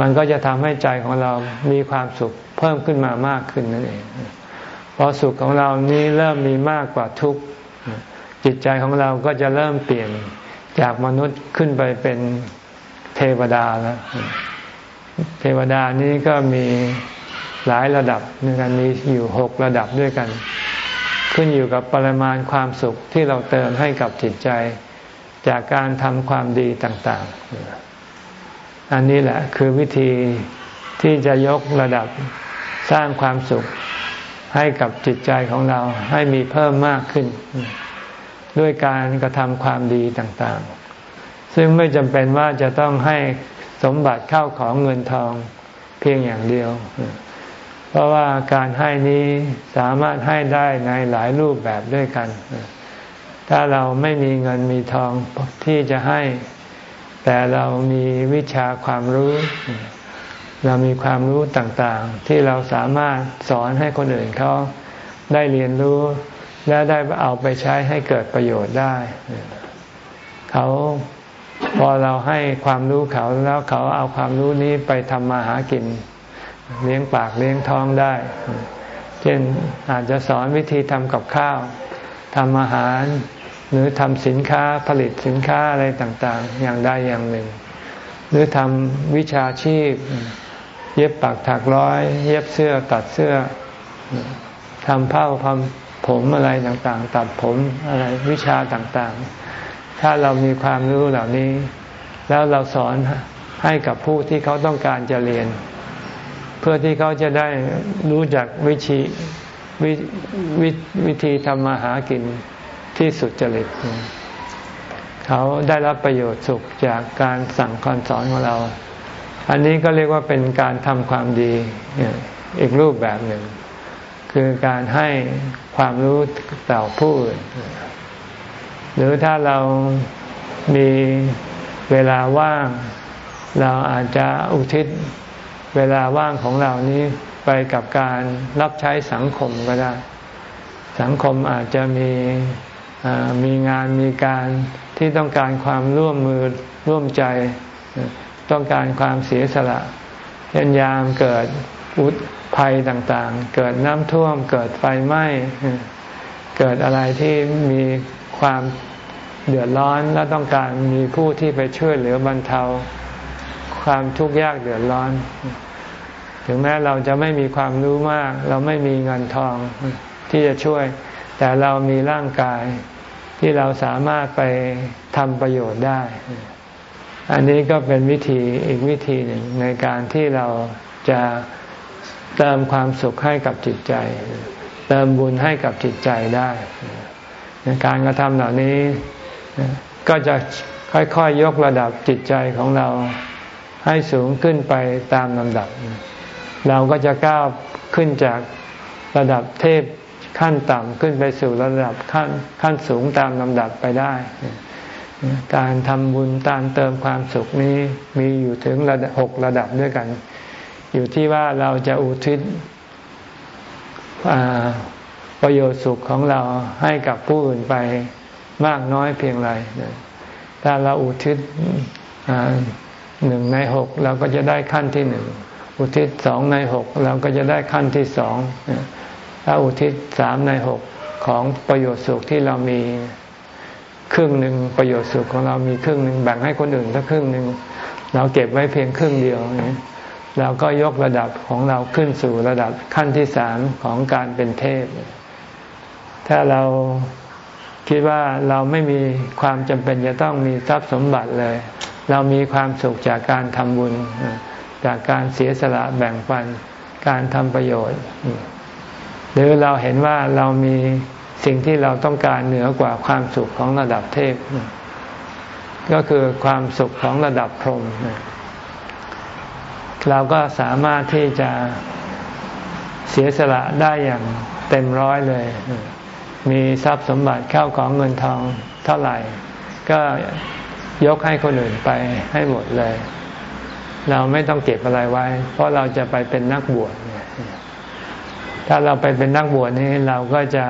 มันก็จะทำให้ใจของเรามีความสุขเพิ่มขึ้นมามากขึ้นนั่นเองพอสุขของเรานี้เริ่มมีมากกว่าทุกข์จิตใจของเราก็จะเริ่มเปลี่ยนจากมนุษย์ขึ้นไปเป็นเทวดาแล้ว เทวดานี้ก็มี หลายระดับด้วยกันมีอยู่หกระดับด้วยกัน ขึ้นอยู่กับปริมาณความสุขที่เราเติมให้กับจิตใจ จากการทำความดีต่างๆ อันนี้แหละคือวิธีที่จะยกระดับสร้างความสุขให้กับจิตใจของเราให้มีเพิ่มมากขึ้น ด้วยการกระทำความดีต่างๆ ซึ่งไม่จำเป็นว่าจะต้องให้สมบัติเข้าของเงินทองเพียงอย่างเดียว เพราะว่าการให้นี้สามารถให้ได้ในหลายรูปแบบด้วยกัน ถ้าเราไม่มีเงินมีทองที่จะให้ แต่เรามีวิชาความรู้ เรามีความรู้ต่างๆ ที่เราสามารถสอนให้คนอื่นเขาได้เรียนรู้ และได้เอาไปใช้ให้เกิดประโยชน์ได้ เขาพอเราให้ความรู้เขาแล้วเขาเอาความรู้นี้ไปทำมาหากิน เลี้ยงปากเลี้ยงท้องได้ เช่นอาจจะสอนวิธีทำกับข้าวทำอาหาร หรือทำสินค้าผลิตสินค้าอะไรต่างๆ อย่างใดอย่างหนึ่ง หรือทำวิชาชีพ เย็บปักถักร้อย เย็บเสื้อตัดเสื้อทำผ้าทำผมอะไรต่างๆ ตัดผมอะไรวิชาต่างๆ ถ้าเรามีความรู้เหล่านี้ แล้วเราสอนให้กับผู้ที่เขาต้องการจะเรียน พื่อที่เขาจะได้รู้จักวิธีวววิธีทำมาหากินที่สุดจริตเขาได้รับประโยชน์สุขจากการสั่งคอนสอนของเรา อันนี้ก็เรียกว่าเป็นการทำความดีอีกรูปแบบหนึ่ง คือการให้ความรู้ต่อผู้อื่น หรือถ้าเรามีเวลาว่าง เราอาจจะอุทิศ เวลาว่างของเรานี้ไปกับการรับใช้สังคมก็ได้ สังคมอาจจะมีมีงานมีการที่ต้องการความร่วมมือร่วมใจ ต้องการความเสียสละเช่นยามเกิดอุดภัยต่างๆ เกิดน้ำท่วม เกิดไฟไหม้เกิดอะไรที่มีความเดือดร้อนและต้องการมีผู้ที่ไปช่วยเหลือบรรเทา ความทุกข์ยากเดือดร้อน ถึงแม้เราจะไม่มีความรู้มาก เราไม่มีเงินทองที่จะช่วย แต่เรามีร่างกายที่เราสามารถไปทำประโยชน์ได้ อันนี้ก็เป็นวิธีอีกวิธีหนึ่งในการที่เราจะเติมความสุขให้กับจิตใจ เติมบุญให้กับจิตใจได้การกระทำเหล่านี้ก็จะค่อยๆยกระดับจิตใจของเราให้สูงขึ้นไปตามลำดับ เราก็จะก้าวขึ้นจากระดับเทพขั้นต่ำขึ้นไปสู่ระดับขั้นขั้นสูงตามลำดับไปได้ การทำบุญตามเติมความสุขนี้มีอยู่ถึงระดับหกระดับด้วยกัน อยู่ที่ว่าเราจะอุทิศประโยชน์สุขของเราให้กับผู้อื่นไปมากน้อยเพียงไร ถ้าเราอุทิศหนึ่งในหกเราก็จะได้ขั้นที่หนึ่ง อุทิศสองในหกเราก็จะได้ขั้นที่สองถ้าอุทิศสามในหกของประโยชน์สุขที่เรามีครึ่งหนึ่งประโยชน์สุขของเรามีครึ่งหนึ่งแบ่งให้คนอื่นถ้าครึ่งหนึ่งเราเก็บไว้เพียงครึ่งเดียวเราก็ยกระดับของเราขึ้นสู่ระดับขั้นที่สามของการเป็นเทพ ถ้าเราคิดว่าเราไม่มีความจำเป็นจะต้องมีทรัพย์สมบัติเลย เรามีความสุขจากการทำบุญ จากการเสียสละแบ่งปันการทำประโยชน์ หรือเราเห็นว่าเรามีสิ่งที่เราต้องการเหนือกว่าความสุขของระดับเทพ ก็คือความสุขของระดับพรหมเราก็สามารถที่จะเสียสละได้อย่างเต็มร้อยเลย มีทรัพย์สมบัติเข้าของเงินทองเท่าไหร่ ก็ยกให้คนอื่นไปให้หมดเลย เราไม่ต้องเก็บอะไรไว้ เพราะเราจะไปเป็นนักบวชถ้าเราไปเป็นนักบวชนี้เราก็จะ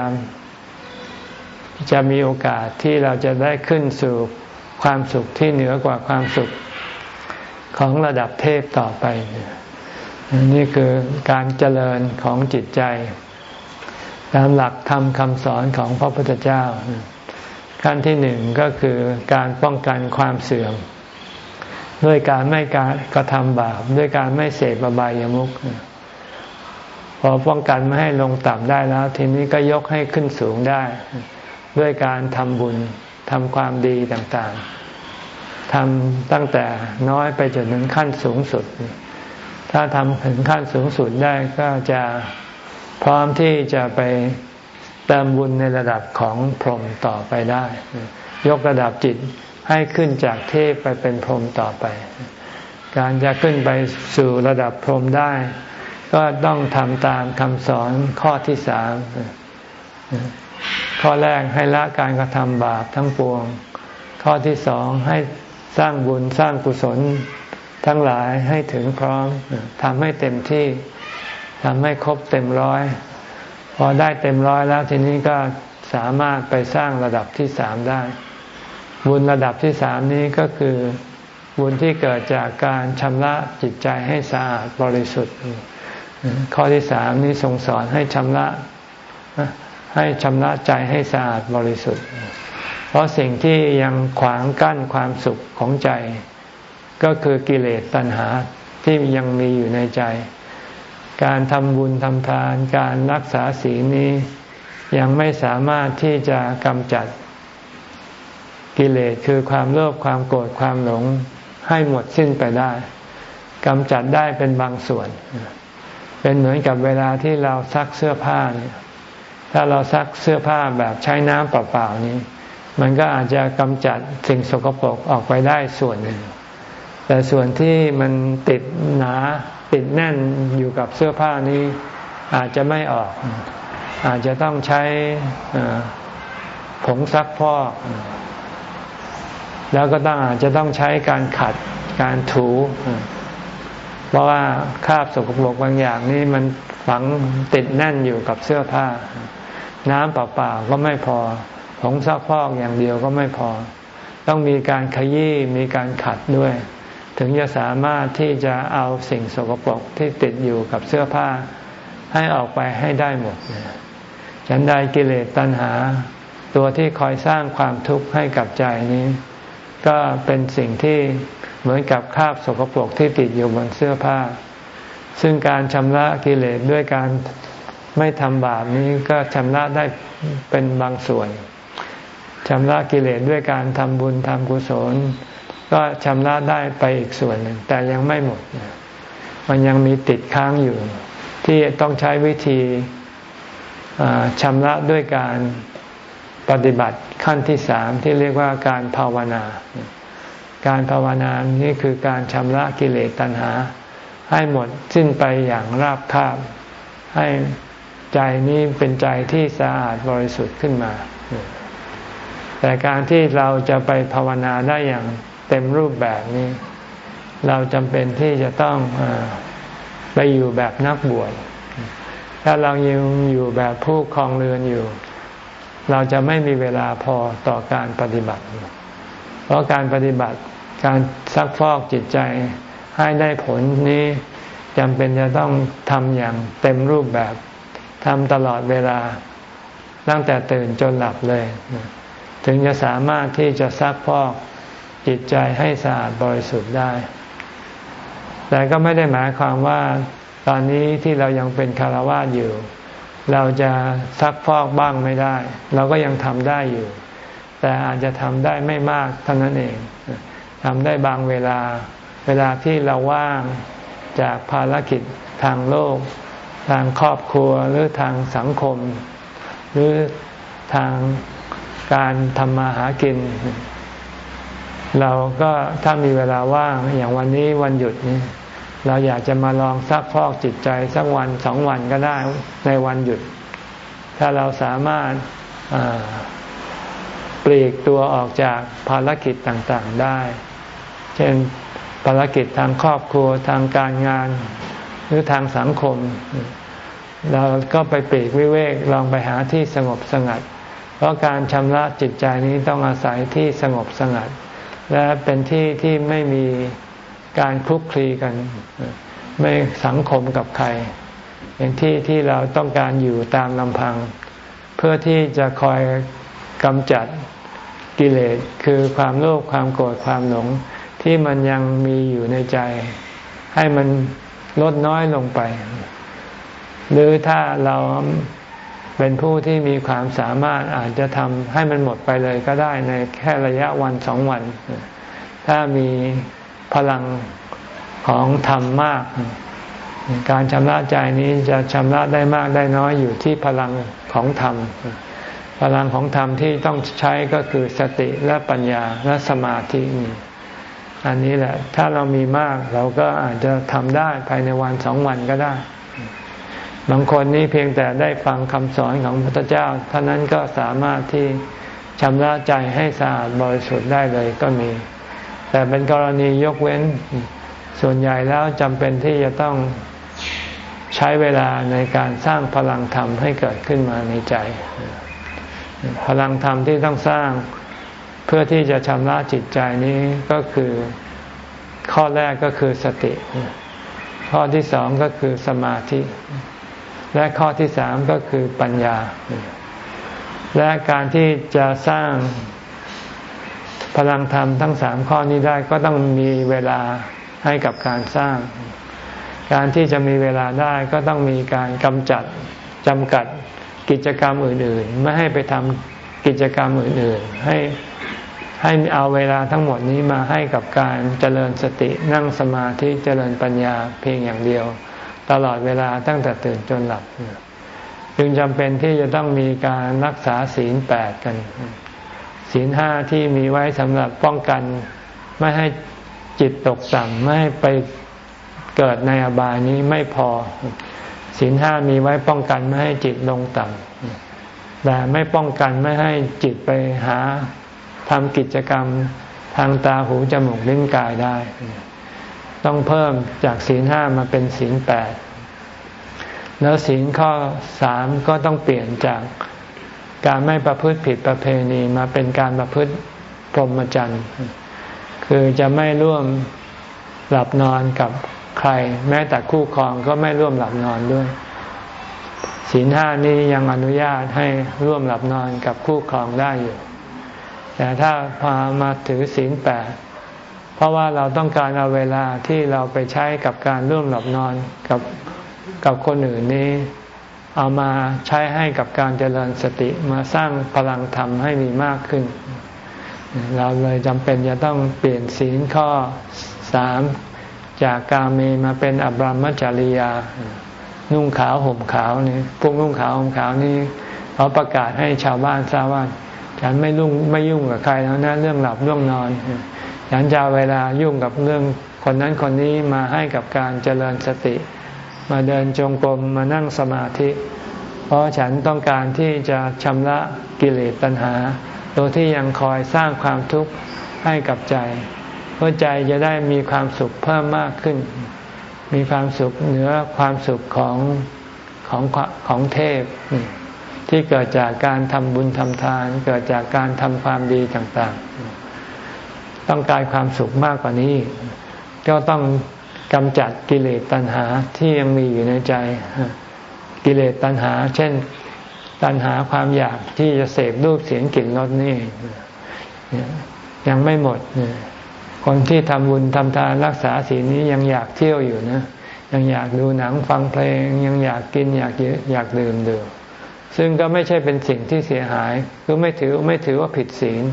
จะมีโอกาสที่เราจะได้ขึ้นสู่ความสุขที่เหนือกว่าความสุขของระดับเทพต่อไป นี่คือการเจริญของจิตใจ ตามหลักธรรมคำสอนของพระพุทธเจ้า ขั้นที่หนึ่งก็คือการป้องกันความเสื่อม ด้วยการไม่การกระทำบาป ด้วยการไม่เสพบายามุขพอป้องกันไม่ให้ลงต่ำได้แล้ว ทีนี้ก็ยกให้ขึ้นสูงได้ ด้วยการทำบุญทำความดีต่างๆทำตั้งแต่น้อยไปจนถึงขั้นสูงสุด ถ้าทำถึงขั้นสูงสุดได้ก็จะพร้อมที่จะไปเติมบุญในระดับของพรหมต่อไปได้ ยกระดับจิต ให้ขึ้นจากเทพไปเป็นพรหมต่อไป การจะขึ้นไปสู่ระดับพรหมได้ ก็ต้องทำตามคำสอนข้อที่สามข้อแรกให้ละการกระทำบาปทั้งปวง ข้อที่สองให้สร้างบุญสร้างกุศลทั้งหลายให้ถึงพร้อมทำให้เต็มที่ทำให้ครบเต็มร้อย พอได้เต็มร้อยแล้วทีนี้ก็สามารถไปสร้างระดับที่สามได้ บุญระดับที่สามนี้ก็คือบุญที่เกิดจากการชำระจิตใจให้สะอาดบริสุทธิ์ ข้อที่สามนี้ทรงสอนให้ชำระให้ชำระใจให้สะอาดบริสุทธิ์ เพราะสิ่งที่ยังขวางกั้นความสุขของใจ ก็คือกิเลสตัณหาที่ยังมีอยู่ในใจ การทำบุญทำทาน การรักษาศีลนี้ยังไม่สามารถที่จะกำจัด กิเลสคือความโลภความโกรธความหลงให้หมดสิ้นไปได้กำจัดได้เป็นบางส่วน เป็นเหมือนกับเวลาที่เราซักเสื้อผ้าเนี่ยถ้าเราซักเสื้อผ้าแบบใช้น้ำเปล่าๆนี้ มันก็อาจจะกำจัดสิ่งสกปรกออกไปได้ส่วนหนึ่ง แต่ส่วนที่มันติดหนาติดแน่นอยู่กับเสื้อผ้านี้อาจจะไม่ออก อาจจะต้องใช้ผงซักพอก แล้วก็ต้องอาจจะต้องใช้การขัดการถู เพราะว่าคราบสกปรกบางอย่างนี่มันฝังติดแน่นอยู่กับเสื้อผ้า น้ำเปล่าๆก็ไม่พอผงซักพอกอย่างเดียวก็ไม่พอ ต้องมีการขยี้มีการขัดด้วย ถึงจะสามารถที่จะเอาสิ่งสกปรกที่ติดอยู่กับเสื้อผ้า ให้ออกไปให้ได้หมดฉันใดกิเลสตัณหา ตัวที่คอยสร้างความทุกข์ให้กับใจนี้ ก็เป็นสิ่งที่เหมือนกับคราบสกปรกที่ติดอยู่บนเสื้อผ้า ซึ่งการชำระกิเลสด้วยการไม่ทำบาปนี้ก็ชำระได้เป็นบางส่วนชำระกิเลสด้วยการทำบุญทำกุศล ก็ชำระได้ไปอีกส่วนหนึ่งแต่ยังไม่หมด มันยังมีติดค้างอยู่ ที่ต้องใช้วิธีชำระด้วยการ ปฏิบัติขั้นที่สามที่เรียกว่าการภาวนา การภาวนานี่คือการชำระกิเลสตัณหา ให้หมดสิ้นไปอย่างราบคาบ ให้ใจนี้เป็นใจที่สะอาดบริสุทธิ์ขึ้นมา แต่การที่เราจะไปภาวนาได้อย่างเต็มรูปแบบนี้ เราจำเป็นที่จะต้องอไปอยู่แบบนักบวชถ้าเรายังอยู่แบบผู้คลองเรือนอยู่ เราจะไม่มีเวลาพอต่อการปฏิบัติ เพราะการปฏิบัติการซักฟอกจิตใจให้ได้ผลนี้จำเป็นจะต้องทำอย่างเต็มรูปแบบทำตลอดเวลาตั้งแต่ตื่นจนหลับเลย ถึงจะสามารถที่จะซักพอกจิตใจให้สะอาดบริสุทธิ์ได้ แต่ก็ไม่ได้หมายความว่า ตอนนี้ที่เรายังเป็นคารวะอยู่ เราจะซักฟอกบ้างไม่ได้ เราก็ยังทำได้อยู่ แต่อาจจะทำได้ไม่มากเท่านั้นเองทำได้บางเวลา เวลาที่เราว่างจากภารกิจทางโลก ทางครอบครัวหรือทางสังคม หรือทางการทำมาหากิน เราก็ถ้ามีเวลาว่างอย่างวันนี้วันหยุดนี้ เราอยากจะมาลองซักพอกจิตใจสักวันสองวันก็ได้ในวันหยุด ถ้าเราสามารถปลีกตัวออกจากภารกิจต่างๆได้ เช่นภารกิจทางครอบครัวทางการงานหรือทางสังคม เราก็ไปปลีกวิเวกลองไปหาที่สงบสงัด เพราะการชำระจิตใจนี้ต้องอาศัยที่สงบสงัด และเป็นที่ที่ไม่มี การคลุกคลีกัน ไม่สังคมกับใคร เป็นที่ที่เราต้องการอยู่ตามลำพัง เพื่อที่จะคอยกำจัดกิเลสคือความโลภความโกรธความหลง ที่มันยังมีอยู่ในใจ ให้มันลดน้อยลงไป หรือถ้าเราเป็นผู้ที่มีความสามารถอาจจะทำให้มันหมดไปเลยก็ได้ในแค่ระยะวันสองวัน ถ้ามี พลังของธรรมมาก การชำระใจนี้จะชำระได้มากได้น้อยอยู่ที่พลังของธรรม พลังของธรรมที่ต้องใช้ก็คือสติและปัญญาและสมาธินี่อันนี้แหละ ถ้าเรามีมากเราก็อาจจะทำได้ภายในวันสองวันก็ได้ บางคนนี้เพียงแต่ได้ฟังคำสอนของพระพุทธเจ้าเท่านั้นก็สามารถที่ชำระใจให้สะอาดบริสุทธิ์ได้เลยก็มี แต่เป็นกรณียกเว้น ส่วนใหญ่แล้วจำเป็นที่จะต้องใช้เวลาในการสร้างพลังธรรมให้เกิดขึ้นมาในใจ พลังธรรมที่ต้องสร้างเพื่อที่จะชำระจิตใจนี้ก็คือข้อแรกก็คือสติ ข้อที่สองก็คือสมาธิ และข้อที่สามก็คือปัญญา และการที่จะสร้าง พลังธรรมทั้งสามข้อนี้ได้ก็ต้องมีเวลาให้กับการสร้าง การที่จะมีเวลาได้ก็ต้องมีการกำจัดจำกัดกิจกรรมอื่น ๆ ไม่ให้ไปทำกิจกรรมอื่น ๆ ให้ให้เอาเวลาทั้งหมดนี้มาให้กับการเจริญสตินั่งสมาธิเจริญปัญญาเพียงอย่างเดียว ตลอดเวลาตั้งแต่ตื่นจนหลับ จึงจำเป็นที่จะต้องมีการรักษาศีลแปดกัน ศีลห้าที่มีไว้สำหรับป้องกัน ไม่ให้จิตตกต่ำไม่ให้ไปเกิดในอบายนี้ไม่พอศีลห้ามีไว้ป้องกันไม่ให้จิตลงต่ำแต่ไม่ป้องกันไม่ให้จิตไปหาทำกิจกรรมทางตาหูจมูกลิ้นกายได้ ต้องเพิ่มจากศีลห้ามาเป็นศีลแปดแล้วศีลข้อสามก็ต้องเปลี่ยนจาก การไม่ประพฤติผิดประเพณีมาเป็นการประพฤติพรหมจรรย์คือจะไม่ร่วมหลับนอนกับใคร แม้แต่คู่ครองก็ไม่ร่วมหลับนอนด้วยศีลห้านี้ยังอนุญาตให้ร่วมหลับนอนกับคู่ครองได้อยู่ แต่ถ้าพามาถือศีลแปดเพราะว่าเราต้องการเอาเวลาที่เราไปใช้กับการร่วมหลับนอนกับกับคนอื่นนี้ เอามาใช้ให้กับการเจริญสติมาสร้างพลังธรรมให้มีมากขึ้น เราเลยจำเป็นจะต้องเปลี่ยนศีลข้อสามจากกาเมมาเป็นอบรมจริยา นุ่งขาวห่มขาวนี่พวกนุ่งขาวห่มขาวนี่เขาประกาศให้ชาวบ้านทราบว่า ฉันไม่ลุ่งไม่ยุ่งกับใครแล้วนะเรื่องหลับเรื่องนอนฉันจะเวลายุ่งกับเรื่องคนนั้นคนนี้มาให้กับการเจริญสติ มาเดินจงกรมมานั่งสมาธิ เพราะฉันต้องการที่จะชำระกิเลสตัณหา ตัวที่ยังคอยสร้างความทุกข์ให้กับใจเพื่อใจจะได้มีความสุขเพิ่มมากขึ้น มีความสุขเหนือความสุขของของของเทพ ที่เกิดจากการทำบุญทำทาน เกิดจากการทำความดีต่างๆ ต้องการความสุขมากกว่านี้ ก็ต้อง กำจัดกิเลสตัณหาที่ยังมีอยู่ในใจ กิเลสตัณหา เช่นตัณหาความอยากที่จะเสพรูปเสียงกลิ่นรสนี่ยังไม่หมด คนที่ทำบุญทำทานรักษาศีลนี้ยังอยากเที่ยวอยู่นะ ยังอยากดูหนังฟังเพลง ยังอยากกิน อยากอยากดื่มดื่มซึ่งก็ไม่ใช่เป็นสิ่งที่เสียหาย คือไม่ถือไม่ถือว่าผิดศีล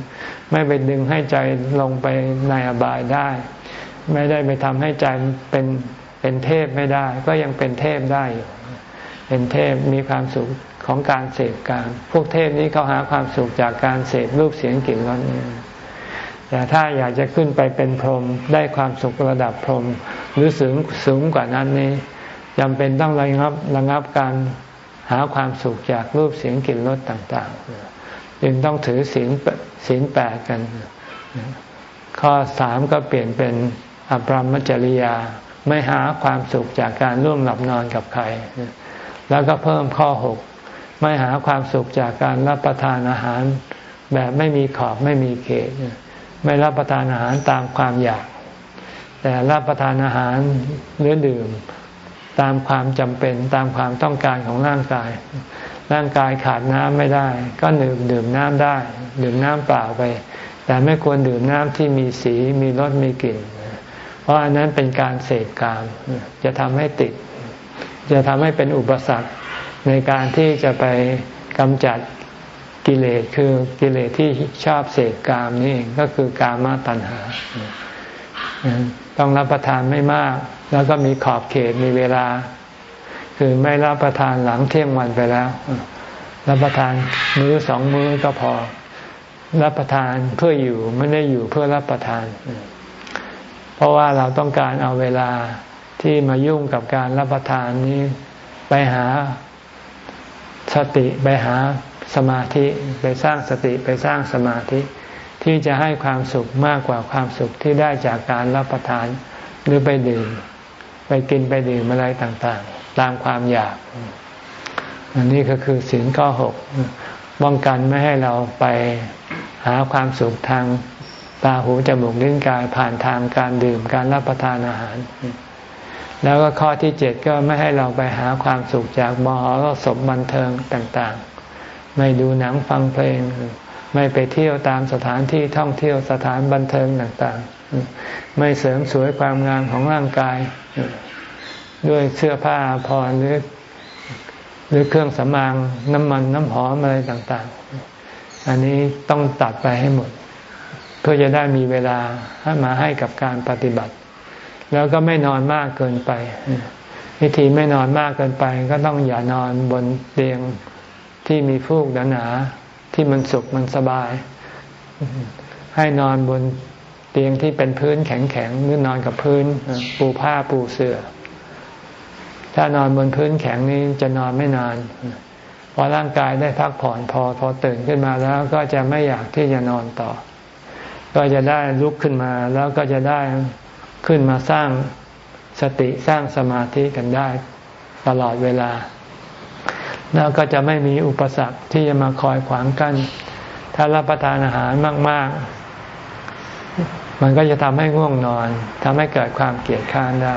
ไม่ไปดึงให้ใจลงไปในอบายได้ ไม่ได้ไปทำให้ใจเป็นเป็นเทพไม่ได้ ก็ยังเป็นเทพได้อยู่เป็นเทพมีความสุขของการเสพการ พวกเทพนี้เขาหาความสุขจากการเสพรูปเสียงกลิ่นรสแต่ถ้าอยากจะขึ้นไปเป็นพรหมได้ความสุขระดับพรหมหรือสูงสูงกว่านั้นนี้จำเป็นต้องระงับระงับการหาความสุขจากรูปเสียงกลิ่นรสต่าง ๆ จึงต้องถือศีลศีลแปดกัน ข้อสามก็เปลี่ยนเป็น อภรมจริยา ไม่หาความสุขจากการร่วมหลับนอนกับใคร แล้วก็เพิ่มข้อหกไม่หาความสุขจากการรับประทานอาหาร แบบไม่มีขอบไม่มีเขต ไม่รับประทานอาหารตามความอยาก แต่รับประทานอาหารหรือดื่ม ตามความจำเป็นตามความต้องการของร่างกาย ร่างกายขาดน้ำไม่ได้ ก็ดื่มดื่มน้ำได้ ดื่มน้ำเปล่าไป แต่ไม่ควรดื่มน้ำที่มีสีมีรสมีกลิ่น ราะอันนั้นเป็นการเสพกาม จะทำให้ติด จะทำให้เป็นอุปสรรคในการที่จะไปกำจัดกิเลสคือกิเลสที่ชอบเสพกามนี่ก็คือกามาตัณหา ต้องรับประทานไม่มาก แล้วก็มีขอบเขตมีเวลา คือไม่รับประทานหลังเที่ยงวันไปแล้ว รับประทานมื้อสองมื้อก็พอ รับประทานเพื่ออยู่ไม่ได้อยู่เพื่อรับประทาน ราะว่าเราต้องการเอาเวลาที่มายุ่งกับการรับประทานนี้ไปหาสติไปหาสมาธิไปสร้างสติไปสร้างสมาธิ ที่จะให้ความสุขมากกว่าความสุขที่ได้จากการรับประทานหรือไปดื่มไปกินไปดื่มอะไรต่างๆ ตามความอยากอันนี้ก็คือศีลข้อหกป้องกันไม่ให้เราไปหาความสุขทาง ตาหูจมูกลิ้นกายผ่านทางการดื่มการรับประทานอาหาร แล้วก็ข้อที่เจ็ดก็ไม่ให้เราไปหาความสุขจากมหรสพบันเทิงต่างๆ ไม่ดูหนังฟังเพลง ไม่ไปเที่ยวตามสถานที่ท่องเที่ยวสถานบันเทิงต่างๆ ไม่เสริมสวยความงามของร่างกาย ด้วยเสื้อผ้าพรหรือหรือเครื่องสำอางน้ำมันน้ำหอมอะไรต่างๆ อันนี้ต้องตัดไปให้หมด เพื่อจะได้มีเวลาให้มาให้กับการปฏิบัติ แล้วก็ไม่นอนมากเกินไป วิธีไม่นอนมากเกินไป ก็ต้องอย่านอนบนเตียงที่มีฟูกหนาๆที่มันสุขมันสบาย ให้นอนบนเตียงที่เป็นพื้นแข็งๆหรือนอนกับพื้นปูผ้าปูเสือ่อ ถ้านอนบนพื้นแข็งนี้จะนอนไม่นานพอร่างกายได้พักผ่อนพอพอตื่นขึ้นมาแล้วก็จะไม่อยากที่จะนอนต่อ ก็จะได้ลุกขึ้นมาแล้วก็จะได้ขึ้นมาสร้างสติสร้างสมาธิกันได้ตลอดเวลา แล้วก็จะไม่มีอุปสรรคที่จะมาคอยขวางกัน้นถ้ารับประทานอาหารมาก ๆ มันก็จะทำให้ง่วงนอนทำให้เกิดความเกลียดค้านได้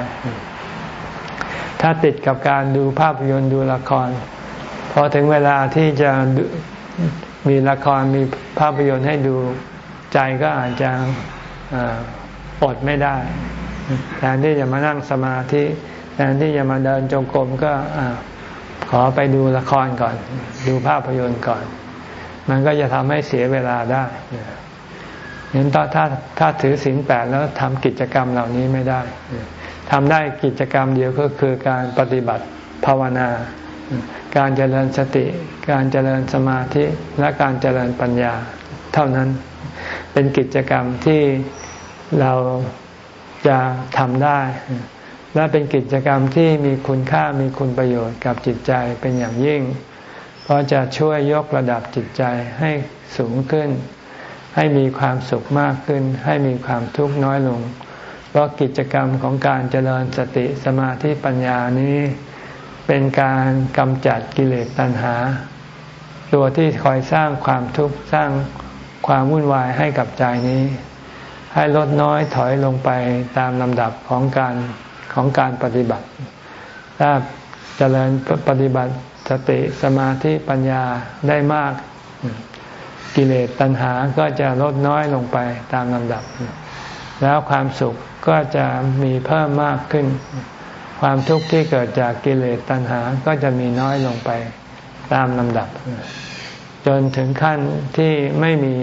ถ้าติดกับการดูภาพยนตร์ดูละคร พอถึงเวลาที่จะมีละครมีภาพยนตร์ให้ดู ใจก็อาจจะอดไม่ได้แทนที่จะมานั่งสมาธิแทนที่จะมาเดินจงกรมก็ขอไปดูละครก่อน ดูภาพยนตร์ก่อน มันก็จะทำให้เสียเวลาได้เห็นถ้าถ้าถ้าถือศีลแปดแล้วทำกิจกรรมเหล่านี้ไม่ได้ทำได้กิจกรรมเดียวก็คือการปฏิบัติภาวนา การเจริญสติ การเจริญสมาธิและการเจริญปัญญา เท่านั้น เป็นกิจกรรมที่เราจะทำได้ และเป็นกิจกรรมที่มีคุณค่ามีคุณประโยชน์กับจิตใจเป็นอย่างยิ่ง เพราะจะช่วยยกระดับจิตใจให้สูงขึ้น ให้มีความสุขมากขึ้น ให้มีความทุกข์น้อยลง เพราะกิจกรรมของการเจริญสติสมาธิปัญญานี้ เป็นการกำจัดกิเลสตัณหา ตัวที่คอยสร้างความทุกข์สร้าง ความวุ่นวายให้กับใจนี้ ให้ลดน้อยถอยลงไปตามลำดับของการของการปฏิบัติ ถ้าเจริญปฏิบัติสติสมาธิปัญญาได้มาก กิเลสตัณหาก็จะลดน้อยลงไปตามลำดับ แล้วความสุขก็จะมีเพิ่มมากขึ้น ความทุกข์ที่เกิดจากกิเลสตัณหาก็จะมีน้อยลงไปตามลำดับ จนถึงขั้นที่ไม่มี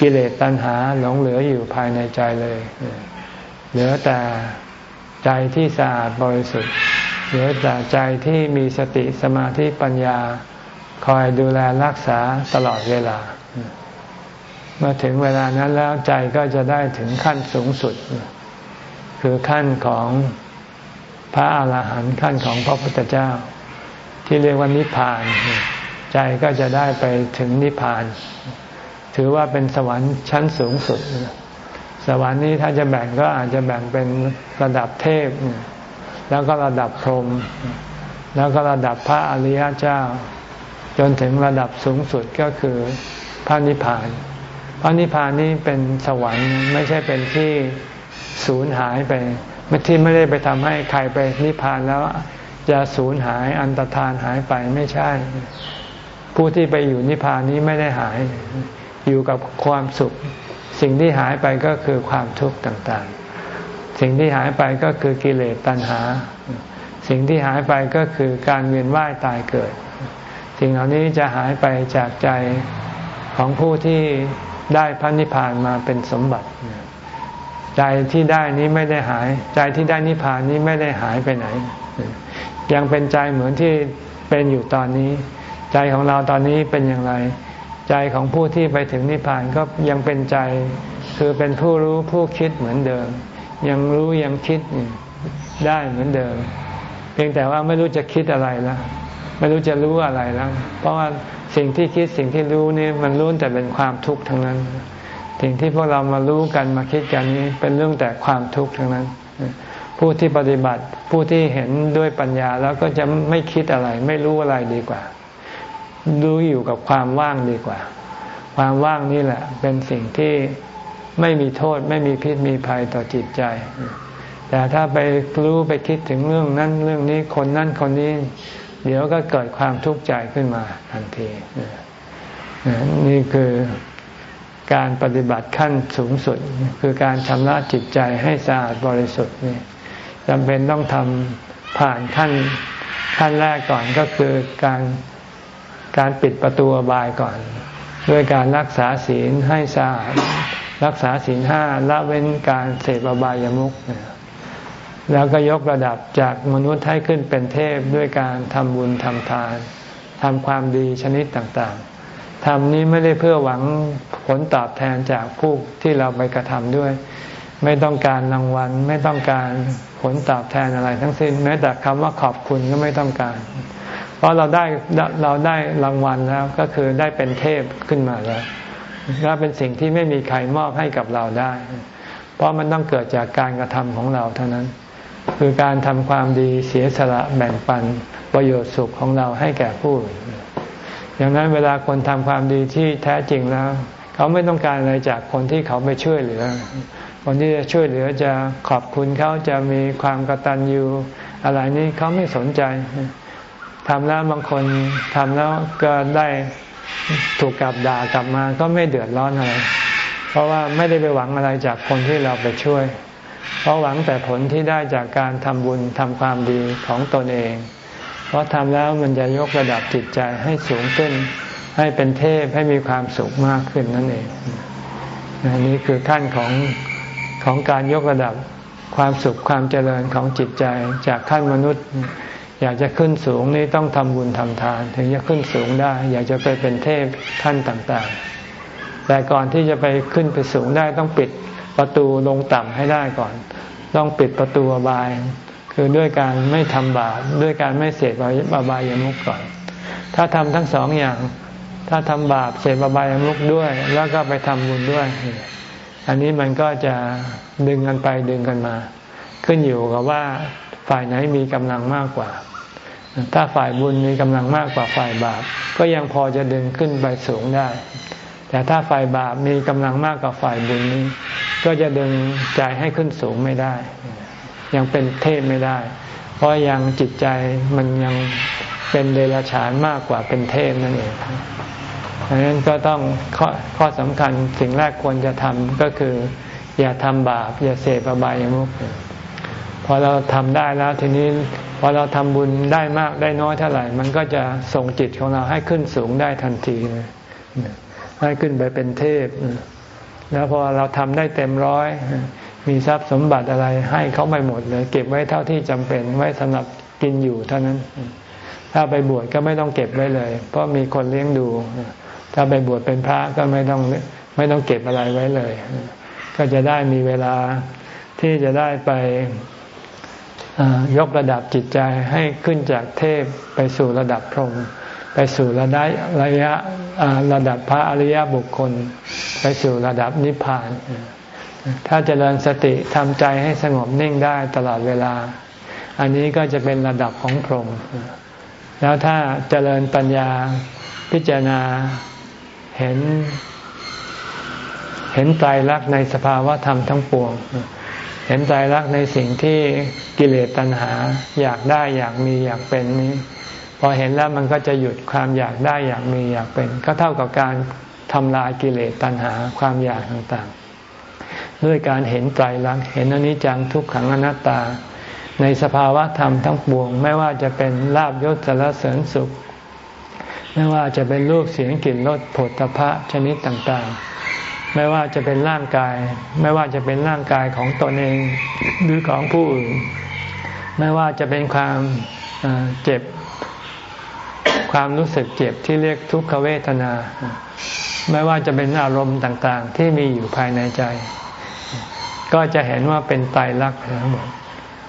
กิเลสตัณหาหลงเหลืออยู่ภายในใจเลย เหลือแต่ใจที่สะอาดบริสุทธิ์ เหลือแต่ใจที่มีสติสมาธิปัญญา คอยดูแลรักษาตลอดเวลา เมื่อถึงเวลานั้นแล้วใจก็จะได้ถึงขั้นสูงสุด คือขั้นของพระอาหารหันต์ขั้นของพระพุทธเจ้า ที่เรียกว่านิพพาน ใจก็จะได้ไปถึงนิพพาน ถือว่าเป็นสวรรค์ชั้นสูงสุด สวรรค์นี้ถ้าจะแบ่งก็อาจจะแบ่งเป็นระดับเทพ แล้วก็ระดับพรหมแล้วก็ระดับพระอริยเจ้า จนถึงระดับสูงสุดก็คือพระนิพพาน พระนิพพานนี้เป็นสวรรค์ไม่ใช่เป็นที่สูญหายไปไม่ที่ไม่ได้ไปทำให้ใครไปนิพพานแล้วจะสูญหายอันตรธานหายไปไม่ใช่ ผู้ที่ไปอยู่นิพพานนี้ไม่ได้หาย อยู่กับความสุข สิ่งที่หายไปก็คือความทุกข์ต่างๆ สิ่งที่หายไปก็คือกิเลสตัณหา สิ่งที่หายไปก็คือการเวียนว่ายตายเกิด สิ่งเหล่านี้จะหายไปจากใจของผู้ที่ได้พระนิพพานมาเป็นสมบัติ ใจที่ได้นี้ไม่ได้หาย ใจที่ได้นิพพานนี้ไม่ได้หายไปไหน ยังเป็นใจเหมือนที่เป็นอยู่ตอนนี้ ใจของเราตอนนี้เป็นอย่างไร ใจของผู้ที่ไปถึงนิพพานก็ยังเป็นใจ คือเป็นผู้รู้ผู้คิดเหมือนเดิม ยังรู้ยังคิดได้เหมือนเดิม เพียงแต่ว่าไม่รู้จะคิดอะไรแล้วไม่รู้จะรู้อะไรแล้วเพราะว่าสิ่งที่คิดสิ่งที่รู้นี่มันรู้แต่เป็นความทุกข์ทั้งนั้น สิ่งที่พวกเรามารู้กันมาคิดกันนี้เป็นเรื่องแต่ความทุกข์ทั้งนั้น ผู้ที่ปฏิบัติผู้ที่เห็นด้วยปัญญาแล้วก็จะไม่คิดอะไร ไม่รู้อะไรดีกว่า รู้อยู่กับความว่างดีกว่า ความว่างนี่แหละ เป็นสิ่งที่ไม่มีโทษ ไม่มีพิษมีภัยต่อจิตใจ แต่ถ้าไปรู้ไปคิดถึงเรื่องนั้นเรื่องนี้คนนั้นคนนี้ เดี๋ยวก็เกิดความทุกข์ใจขึ้นมาทันทีนี่คือการปฏิบัติขั้นสูงสุด คือการชำระจิตใจให้สะอาดบริสุทธิ์นี่จำเป็นต้องทำผ่านขั้นขั้นแรกก่อนก็คือการ การปิดประตูบายก่อน ด้วยการรักษาศีลให้สะอาดรักษาศีลห้าละเว้นการเสพอบายามุขแล้วก็ยกระดับจากมนุษย์ให้ขึ้นเป็นเทพด้วยการทำบุญทำทานทำความดีชนิดต่างๆทำนี้ไม่ได้เพื่อหวังผลตอบแทนจากผู้ที่เราไปกระทำด้วย ไม่ต้องการรางวัล ไม่ต้องการผลตอบแทนอะไรทั้งสิ้น แม้แต่คำว่าขอบคุณก็ไม่ต้องการ เพราะเราได้เราได้รางวัลแล้วก็คือได้เป็นเทพขึ้นมาแล้วก็เป็นสิ่งที่ไม่มีใครมอบให้กับเราได้ เพราะมันต้องเกิดจากการกระทำของเราเท่านั้น คือการทำความดีเสียสละแบ่งปันประโยชน์สุขของเราให้แก่ผู้อื่นอย่างนั้นเวลาคนทำความดีที่แท้จริงแล้ว เขาไม่ต้องการอะไรจากคนที่เขาไปช่วยเหลือ คนที่จะช่วยเหลือจะขอบคุณเขาจะมีความกตัญญูอะไรนี้เขาไม่สนใจ ทำแล้วบางคนทำแล้วก็ได้ถูกกลับด่ากลับมาก็ไม่เดือดร้อนอะไร เพราะว่าไม่ได้ไปหวังอะไรจากคนที่เราไปช่วย เพราะหวังแต่ผลที่ได้จากการทำบุญทำความดีของตนเอง เพราะทำแล้วมันจะยกระดับจิตใจให้สูงขึ้น ให้เป็นเทพให้มีความสุขมากขึ้นนั่นเองอันนี้คือขั้นของของการยกระดับความสุขความเจริญของจิตใจจากขั้นมนุษย์ อยากจะขึ้นสูงนี่ต้องทำบุญทำทาน ถึงจะขึ้นสูงได้ อยากจะไปเป็นเทพขั้นต่างๆ แต่ก่อนที่จะไปขึ้นไปสูงได้ต้องปิดประตูลงต่ำให้ได้ก่อน ต้องปิดประตูอบาย คือด้วยการไม่ทำบาปด้วยการไม่เสพอบายามุกก่อน ถ้าทำทั้งสองอย่าง ถ้าทำบาปเสพอบายามุกด้วย แล้วก็ไปทำบุญด้วย อันนี้มันก็จะดึงกันไปดึงกันมา ขึ้นอยู่กับว่า ฝ่ายไหนมีกำลังมากกว่า ถ้าฝ่ายบุญมีกำลังมากกว่าฝ่ายบาป ก็ยังพอจะดึงขึ้นไปสูงได้ แต่ถ้าฝ่ายบาปมีกำลังมากกว่าฝ่ายบุญนี้ ก็จะดึงใจให้ขึ้นสูงไม่ได้ ยังเป็นเทพไม่ได้ เพราะยังจิตใจมันยังเป็นเดรัจฉานมากกว่าเป็นเทพนั่นเองดังนั้นก็ต้องข้อข้อสำคัญสิ่งแรกควรจะทำก็คือ อย่าทำบาป อย่าเสพอบายามุข พอเราทำได้แล้วทีนี้พอเราทำบุญได้มากได้น้อยเท่าไหร่ มันก็จะส่งจิตของเราให้ขึ้นสูงได้ทันทีให้ขึ้นไปเป็นเทพ แล้วพอเราทำได้เต็มร้อยมีทรัพย์สมบัติอะไรให้เขาไม่หมดเลย เก็บไว้เท่าที่จำเป็นไว้สำหรับกินอยู่เท่านั้น ถ้าไปบวชก็ไม่ต้องเก็บไว้เลย เพราะมีคนเลี้ยงดู ถ้าไปบวชเป็นพระก็ไม่ต้องไม่ต้องเก็บอะไรไว้เลย ก็จะได้มีเวลาที่จะได้ไป ยกระดับจิตใจให้ขึ้นจากเทพไปสู่ระดับพรหมไปสู่ระดับระยะระดับพระอริยบุคคล ไปสู่ระดับนิพพาน ถ้าเจริญสติทำใจให้สงบนิ่งได้ตลอดเวลา อันนี้ก็จะเป็นระดับของพรหมแล้วถ้าเจริญปัญญาพิจารณาเห็น เห็นใจรักในสภาวะธรรมทั้งปวง เห็นใจรักในสิ่งที่กิเลสตัณหา อยากได้อยากมีอยากเป็นนี้ พอเห็นแล้วมันก็จะหยุดความอยากได้อยากมีอยากเป็น ก็เท่ากับการทำลายกิเลสตัณหาความอยากต่างๆ ด้วยการเห็นใจรักเห็นอนิจจังทุกขังอนัตตา ในสภาวะธรรมทั้งปวง ไม่ว่าจะเป็นลาบยศสารเสริญสุข ไม่ว่าจะเป็นรูปเสียงกลิ่นรสผลตภะชนิดต่างๆ ไม่ว่าจะเป็นร่างกาย ไม่ว่าจะเป็นร่างกายของตนเองหรือของผู้อื่น ไม่ว่าจะเป็นความเจ็บ ความรู้สึกเจ็บที่เรียกทุกขเวทนา ไม่ว่าจะเป็นอารมณ์ต่างๆ ที่มีอยู่ภายในใจ ก็จะเห็นว่าเป็นไตรลักษณ์ทั้งหมด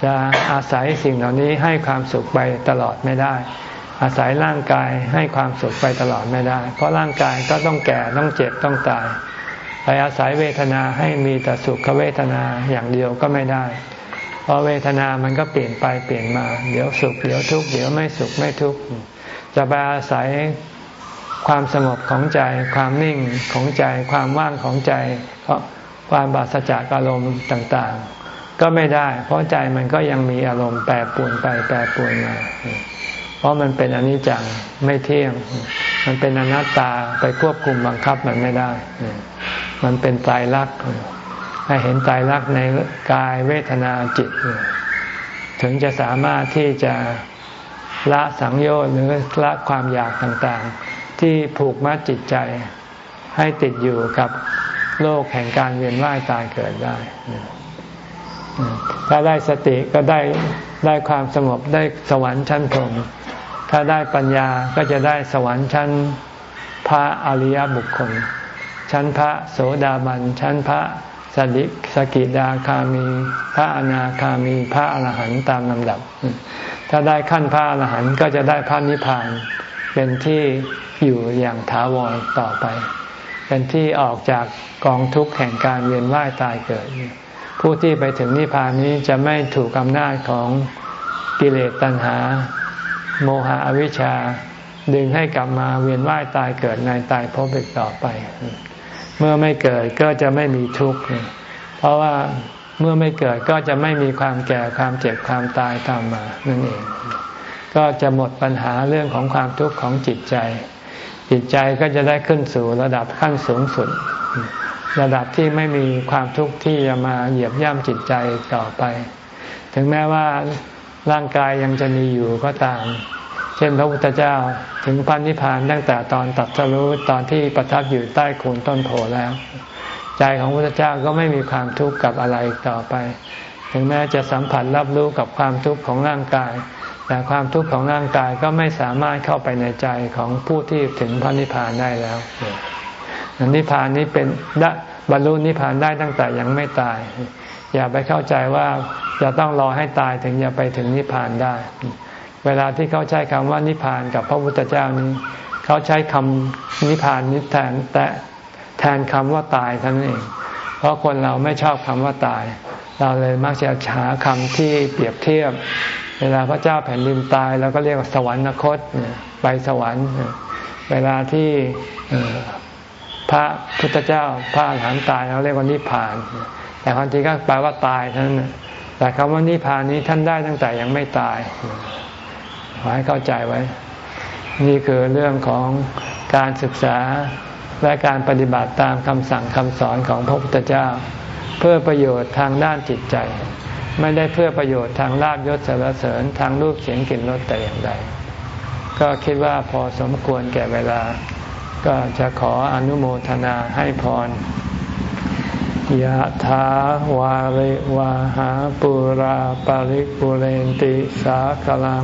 จะอาศัยสิ่งเหล่านี้ให้ความสุขไปตลอดไม่ได้ อาศัยร่างกายให้ความสุขไปตลอดไม่ได้ เพราะร่างกายก็ต้องแก่ต้องเจ็บต้องตาย ไปอาศัยเวทนาให้มีแต่สุขเวทนาอย่างเดียวก็ไม่ได้ เพราะเวทนามันก็เปลี่ยนไปเปลี่ยนมา เดี๋ยวสุขเดี๋ยวทุกข์เดี๋ยวไม่สุขไม่ทุกข์จะไปอาศัยความสงบของใจ ความนิ่งของใจ ความว่างของใจความบาสจากอารมณ์ต่างๆ ก็ไม่ได้ เพราะใจมันก็ยังมีอารมณ์แปรปรวนไปแปรปรวนมา เพราะมันเป็นอนิจจังไม่เที่ยง มันเป็นอนัตตาไปควบคุมบังคับมันไม่ได้ มันเป็นตายรักให้เห็นตายรักในกายเวทนาจิต ถึงจะสามารถที่จะละสังโยชน์หรือละความอยากต่างๆ ที่ผูกมัดจิตใจให้ติดอยู่กับโลกแห่งการเวียนว่ายตายเกิดได้ ถ้าได้สติก็ได้ได้ความสงบได้สวรรค์ชั้นพรหมถ้าได้ปัญญาก็จะได้สวรรค์ชั้นพระอริยบุคคล ชั้นพระโสดาบัน ชั้นพระสดิสกิดาคามี พระอนาคามี พระอรหันต์ตามลำดับ ถ้าได้ขั้นพระอรหันต์ก็จะได้พระนิพพานเป็นที่อยู่อย่างถาวรต่อไป เป็นที่ออกจากกองทุกข์แห่งการเวียนว่ายตายเกิด ผู้ที่ไปถึงนิพพานนี้จะไม่ถูกอำนาจของกิเลสตัณหา โมหะอวิชชา ดึงให้กลับมาเวียนว่ายตายเกิดในตายพบอีกต่อไป เมื่อไม่เกิดก็จะไม่มีทุกข์ เพราะว่าเมื่อไม่เกิดก็จะไม่มีความแก่ความเจ็บความตายตามมานั่นเอง ก็จะหมดปัญหาเรื่องของความทุกข์ของจิตใจ จิตใจก็จะได้ขึ้นสู่ระดับขั้นสูงสุด ระดับที่ไม่มีความทุกข์ที่จะมาเหยียบย่ำจิตใจต่อไป ถึงแม้ว่าร่างกายยังจะมีอยู่ก็ตาม เช่นพระพุทธเจ้าถึงพันนิพพานตั้งแต่ตอนตัดสรู้ตอนที่ประทับอยู่ใต้โคนต้นโพแล้ว ใจของพระพุทธเจ้าก็ไม่มีความทุกข์กับอะไรต่อไป ถึงแม้จะสัมผัสรับรู้กับความทุกข์ของร่างกาย แต่ความทุกข์ของร่างกายก็ไม่สามารถเข้าไปในใจของผู้ที่ถึงพระนิพพานได้แล้วนิพพานนี้เป็นบรรลุนิพพานได้ตั้งแต่ยังไม่ตาย อย่าไปเข้าใจว่าจะต้องรอให้ตายถึงจะไปถึงนิพพานได้ เวลาที่เขาใช้คำว่านิพพานกับพระพุทธเจ้านี้เขาใช้คำนิพพานนี้แทนแต่แทนคำว่าตายท่านเอง เพราะคนเราไม่ชอบคำว่าตาย เราเลยมักจะหาคำที่เปรียบเทียบ เวลาพระเจ้าแผ่นดินตายเราก็เรียกว่าสวรรคตไปสวรรค์ เวลาที่พระพุทธเจ้าพระอรหันต์ตายเราเรียกว่านิพพาน แต่ความจริงก็แปลว่าตายเท่านั้นแต่คำว่านิพพานนี้ท่านได้ตั้งแต่ยังไม่ตาย ขอให้เข้าใจไว้ นี่คือเรื่องของการศึกษาและการปฏิบัติตามคำสั่งคำสอนของพระพุทธเจ้า เพื่อประโยชน์ทางด้านจิตใจ ไม่ได้เพื่อประโยชน์ทางลาบยศสารเสริญทางรูปเสียงกลิ่นรสแต่อย่างใด ก็คิดว่าพอสมควรแก่เวลา ก็จะขออนุโมทนาให้พรยะถาวาริวาหาปุราปาริปุเรนติสากลัง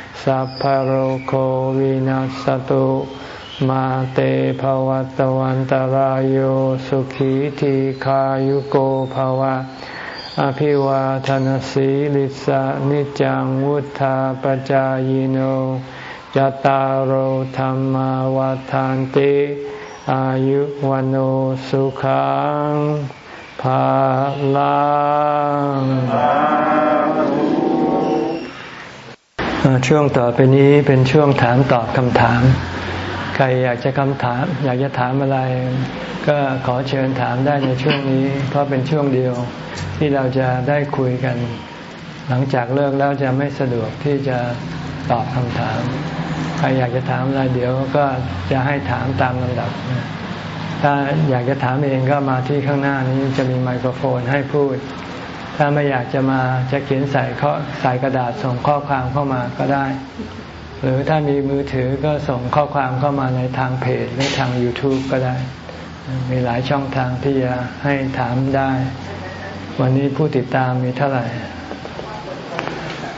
สัพพะโรโควินัสสะตุมาเตภวัตวันตารโยสุขีทีขายุโกภวะ อภิวาทนสีลิสานิจังวุธาปจายโนจตารธรรมวาทานติอายุวันโอสุขังภาลัง ช่วงต่อไปนี้เป็นช่วงถามตอบคำถาม ใครอยากจะคำถาม อยากจะถามอะไร ก็ขอเชิญถามได้ในช่วงนี้ เพราะเป็นช่วงเดียวที่เราจะได้คุยกัน หลังจากเลิกแล้วจะไม่สะดวกที่จะตอบคำถาม ใครอยากจะถามอะไรเดี๋ยวก็จะให้ถามตามลำดับ ถ้าอยากจะถามเองก็มาที่ข้างหน้านี้จะมีไมโครโฟนให้พูด ถ้าไม่อยากจะมาจะเขียนใส่ข้อใส่กระดาษส่งข้อความเข้ามาก็ได้ หรือถ้ามีมือถือก็ส่งข้อความเข้ามาในทางเพจหรือทาง YouTube ก็ได้ มีหลายช่องทางที่จะให้ถามได้ วันนี้ผู้ติดตามมีเท่าไหร่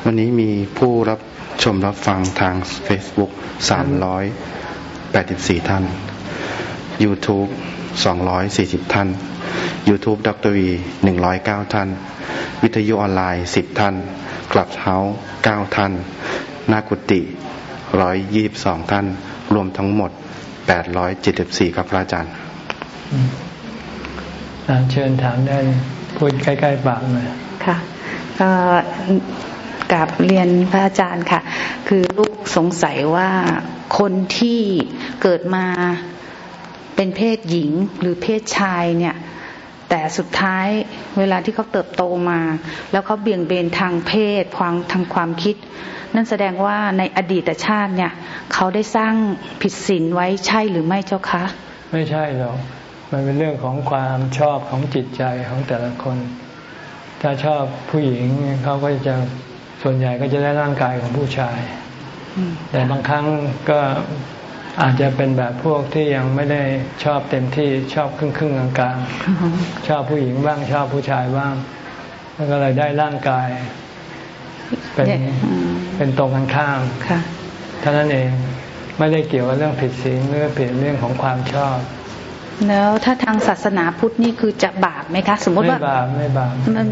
วันนี้มีผู้รับชมรับฟังทาง Facebook 384 ท่าน YouTube 240 ท่าน YouTube ดรวี109ท่าน วิทยุออนไลน์10ท่าน กลับเฮาส์9ท่าน นากุติ122ท่าน รวมทั้งหมด874ครับพระอาจารย์เชิญถามได้พูดใกล้ๆปากหน่อยค่ะกับเรียนพระอาจารย์ค่ะ คือลูกสงสัยว่าคนที่เกิดมาเป็นเพศหญิงหรือเพศชายเนี่ย แต่สุดท้ายเวลาที่เขาเติบโตมา แล้วเขาเบี่ยงเบนทางเพศความทางความคิด นั่นแสดงว่าในอดีตชาติเนี่ย เขาได้สร้างผิดศีลไว้ใช่หรือไม่เจ้าคะ ไม่ใช่หรอกมันเป็นเรื่องของความชอบของจิตใจของแต่ละคน ถ้าชอบผู้หญิงเขาก็จะส่วนใหญ่ก็จะได้ร่างกายของผู้ชายแต่บางครั้งก็ อาจจะเป็นแบบพวกที่ยังไม่ได้ชอบเต็มที่ชอบครึ่งครึ่งกลางๆชอบผู้หญิงบ้างชอบผู้ชายบ้างแล้วก็เลยได้ร่างกาย เป็นเป็นตรงกันข้ามเท่านั้นเองไม่ได้เกี่ยวกับเรื่องผิดศีลหรือผิดเรื่องของความชอบ แล้วถ้าทางศาสนาพุทธนี่คือจะบาปไหมคะ สมมติว่าไม่บาปไม่บาปมัน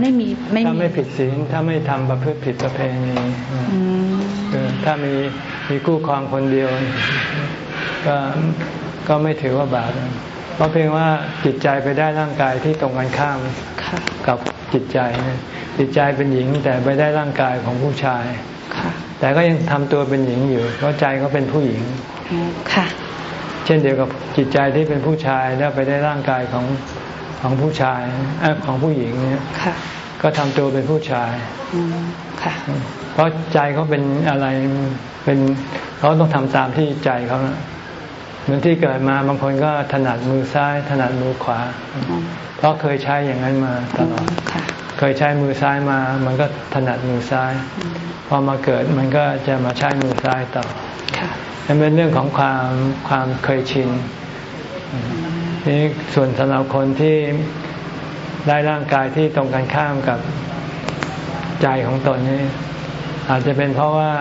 ไม่มีไม่ถ้าไม่ผิดศีลถ้าไม่ทำประพฤติผิดประเพณีถ้ามี มีคู่ครองคนเดียว ก็ก็ไม่ถือว่าบาปเพราะเพียงว่าจิตใจไปได้ร่างกายที่ตรงกันข้ามค่ะกับจิตใจนะจิตใจเป็นหญิงแต่ไปได้ร่างกายของผู้ชายค่ะแต่ก็ยังทำตัวเป็นหญิงอยู่ เพราะใจก็เป็นผู้หญิงอ๋อค่ะ เช่นเดียวกับจิตใจที่เป็นผู้ชายแล้วไปได้ร่างกายของของผู้ชายเออของผู้หญิงเนี่ยค่ะก็ทำตัวเป็นผู้ชายอืมค่ะ เพราะใจเขาเป็นอะไร เป็นเขาต้องทำตามที่ใจเขานะเหมือนที่เกิดมาบางคนก็ถนัดมือซ้าย ถนัดมือขวาอ๋อเพราะเคยใช้อย่างนั้นมาตลอดค่ะเคยใช้มือซ้ายมา มันก็ถนัดมือซ้าย พอมาเกิดมันก็จะมาใช้มือซ้ายต่อค่ะนั่นเป็นเรื่องของความความเคยชินนี่ส่วนสำหรับคนที่ได้ร่างกายที่ตรงกันข้ามกับใจของตนนี่อาจจะเป็นเพราะว่า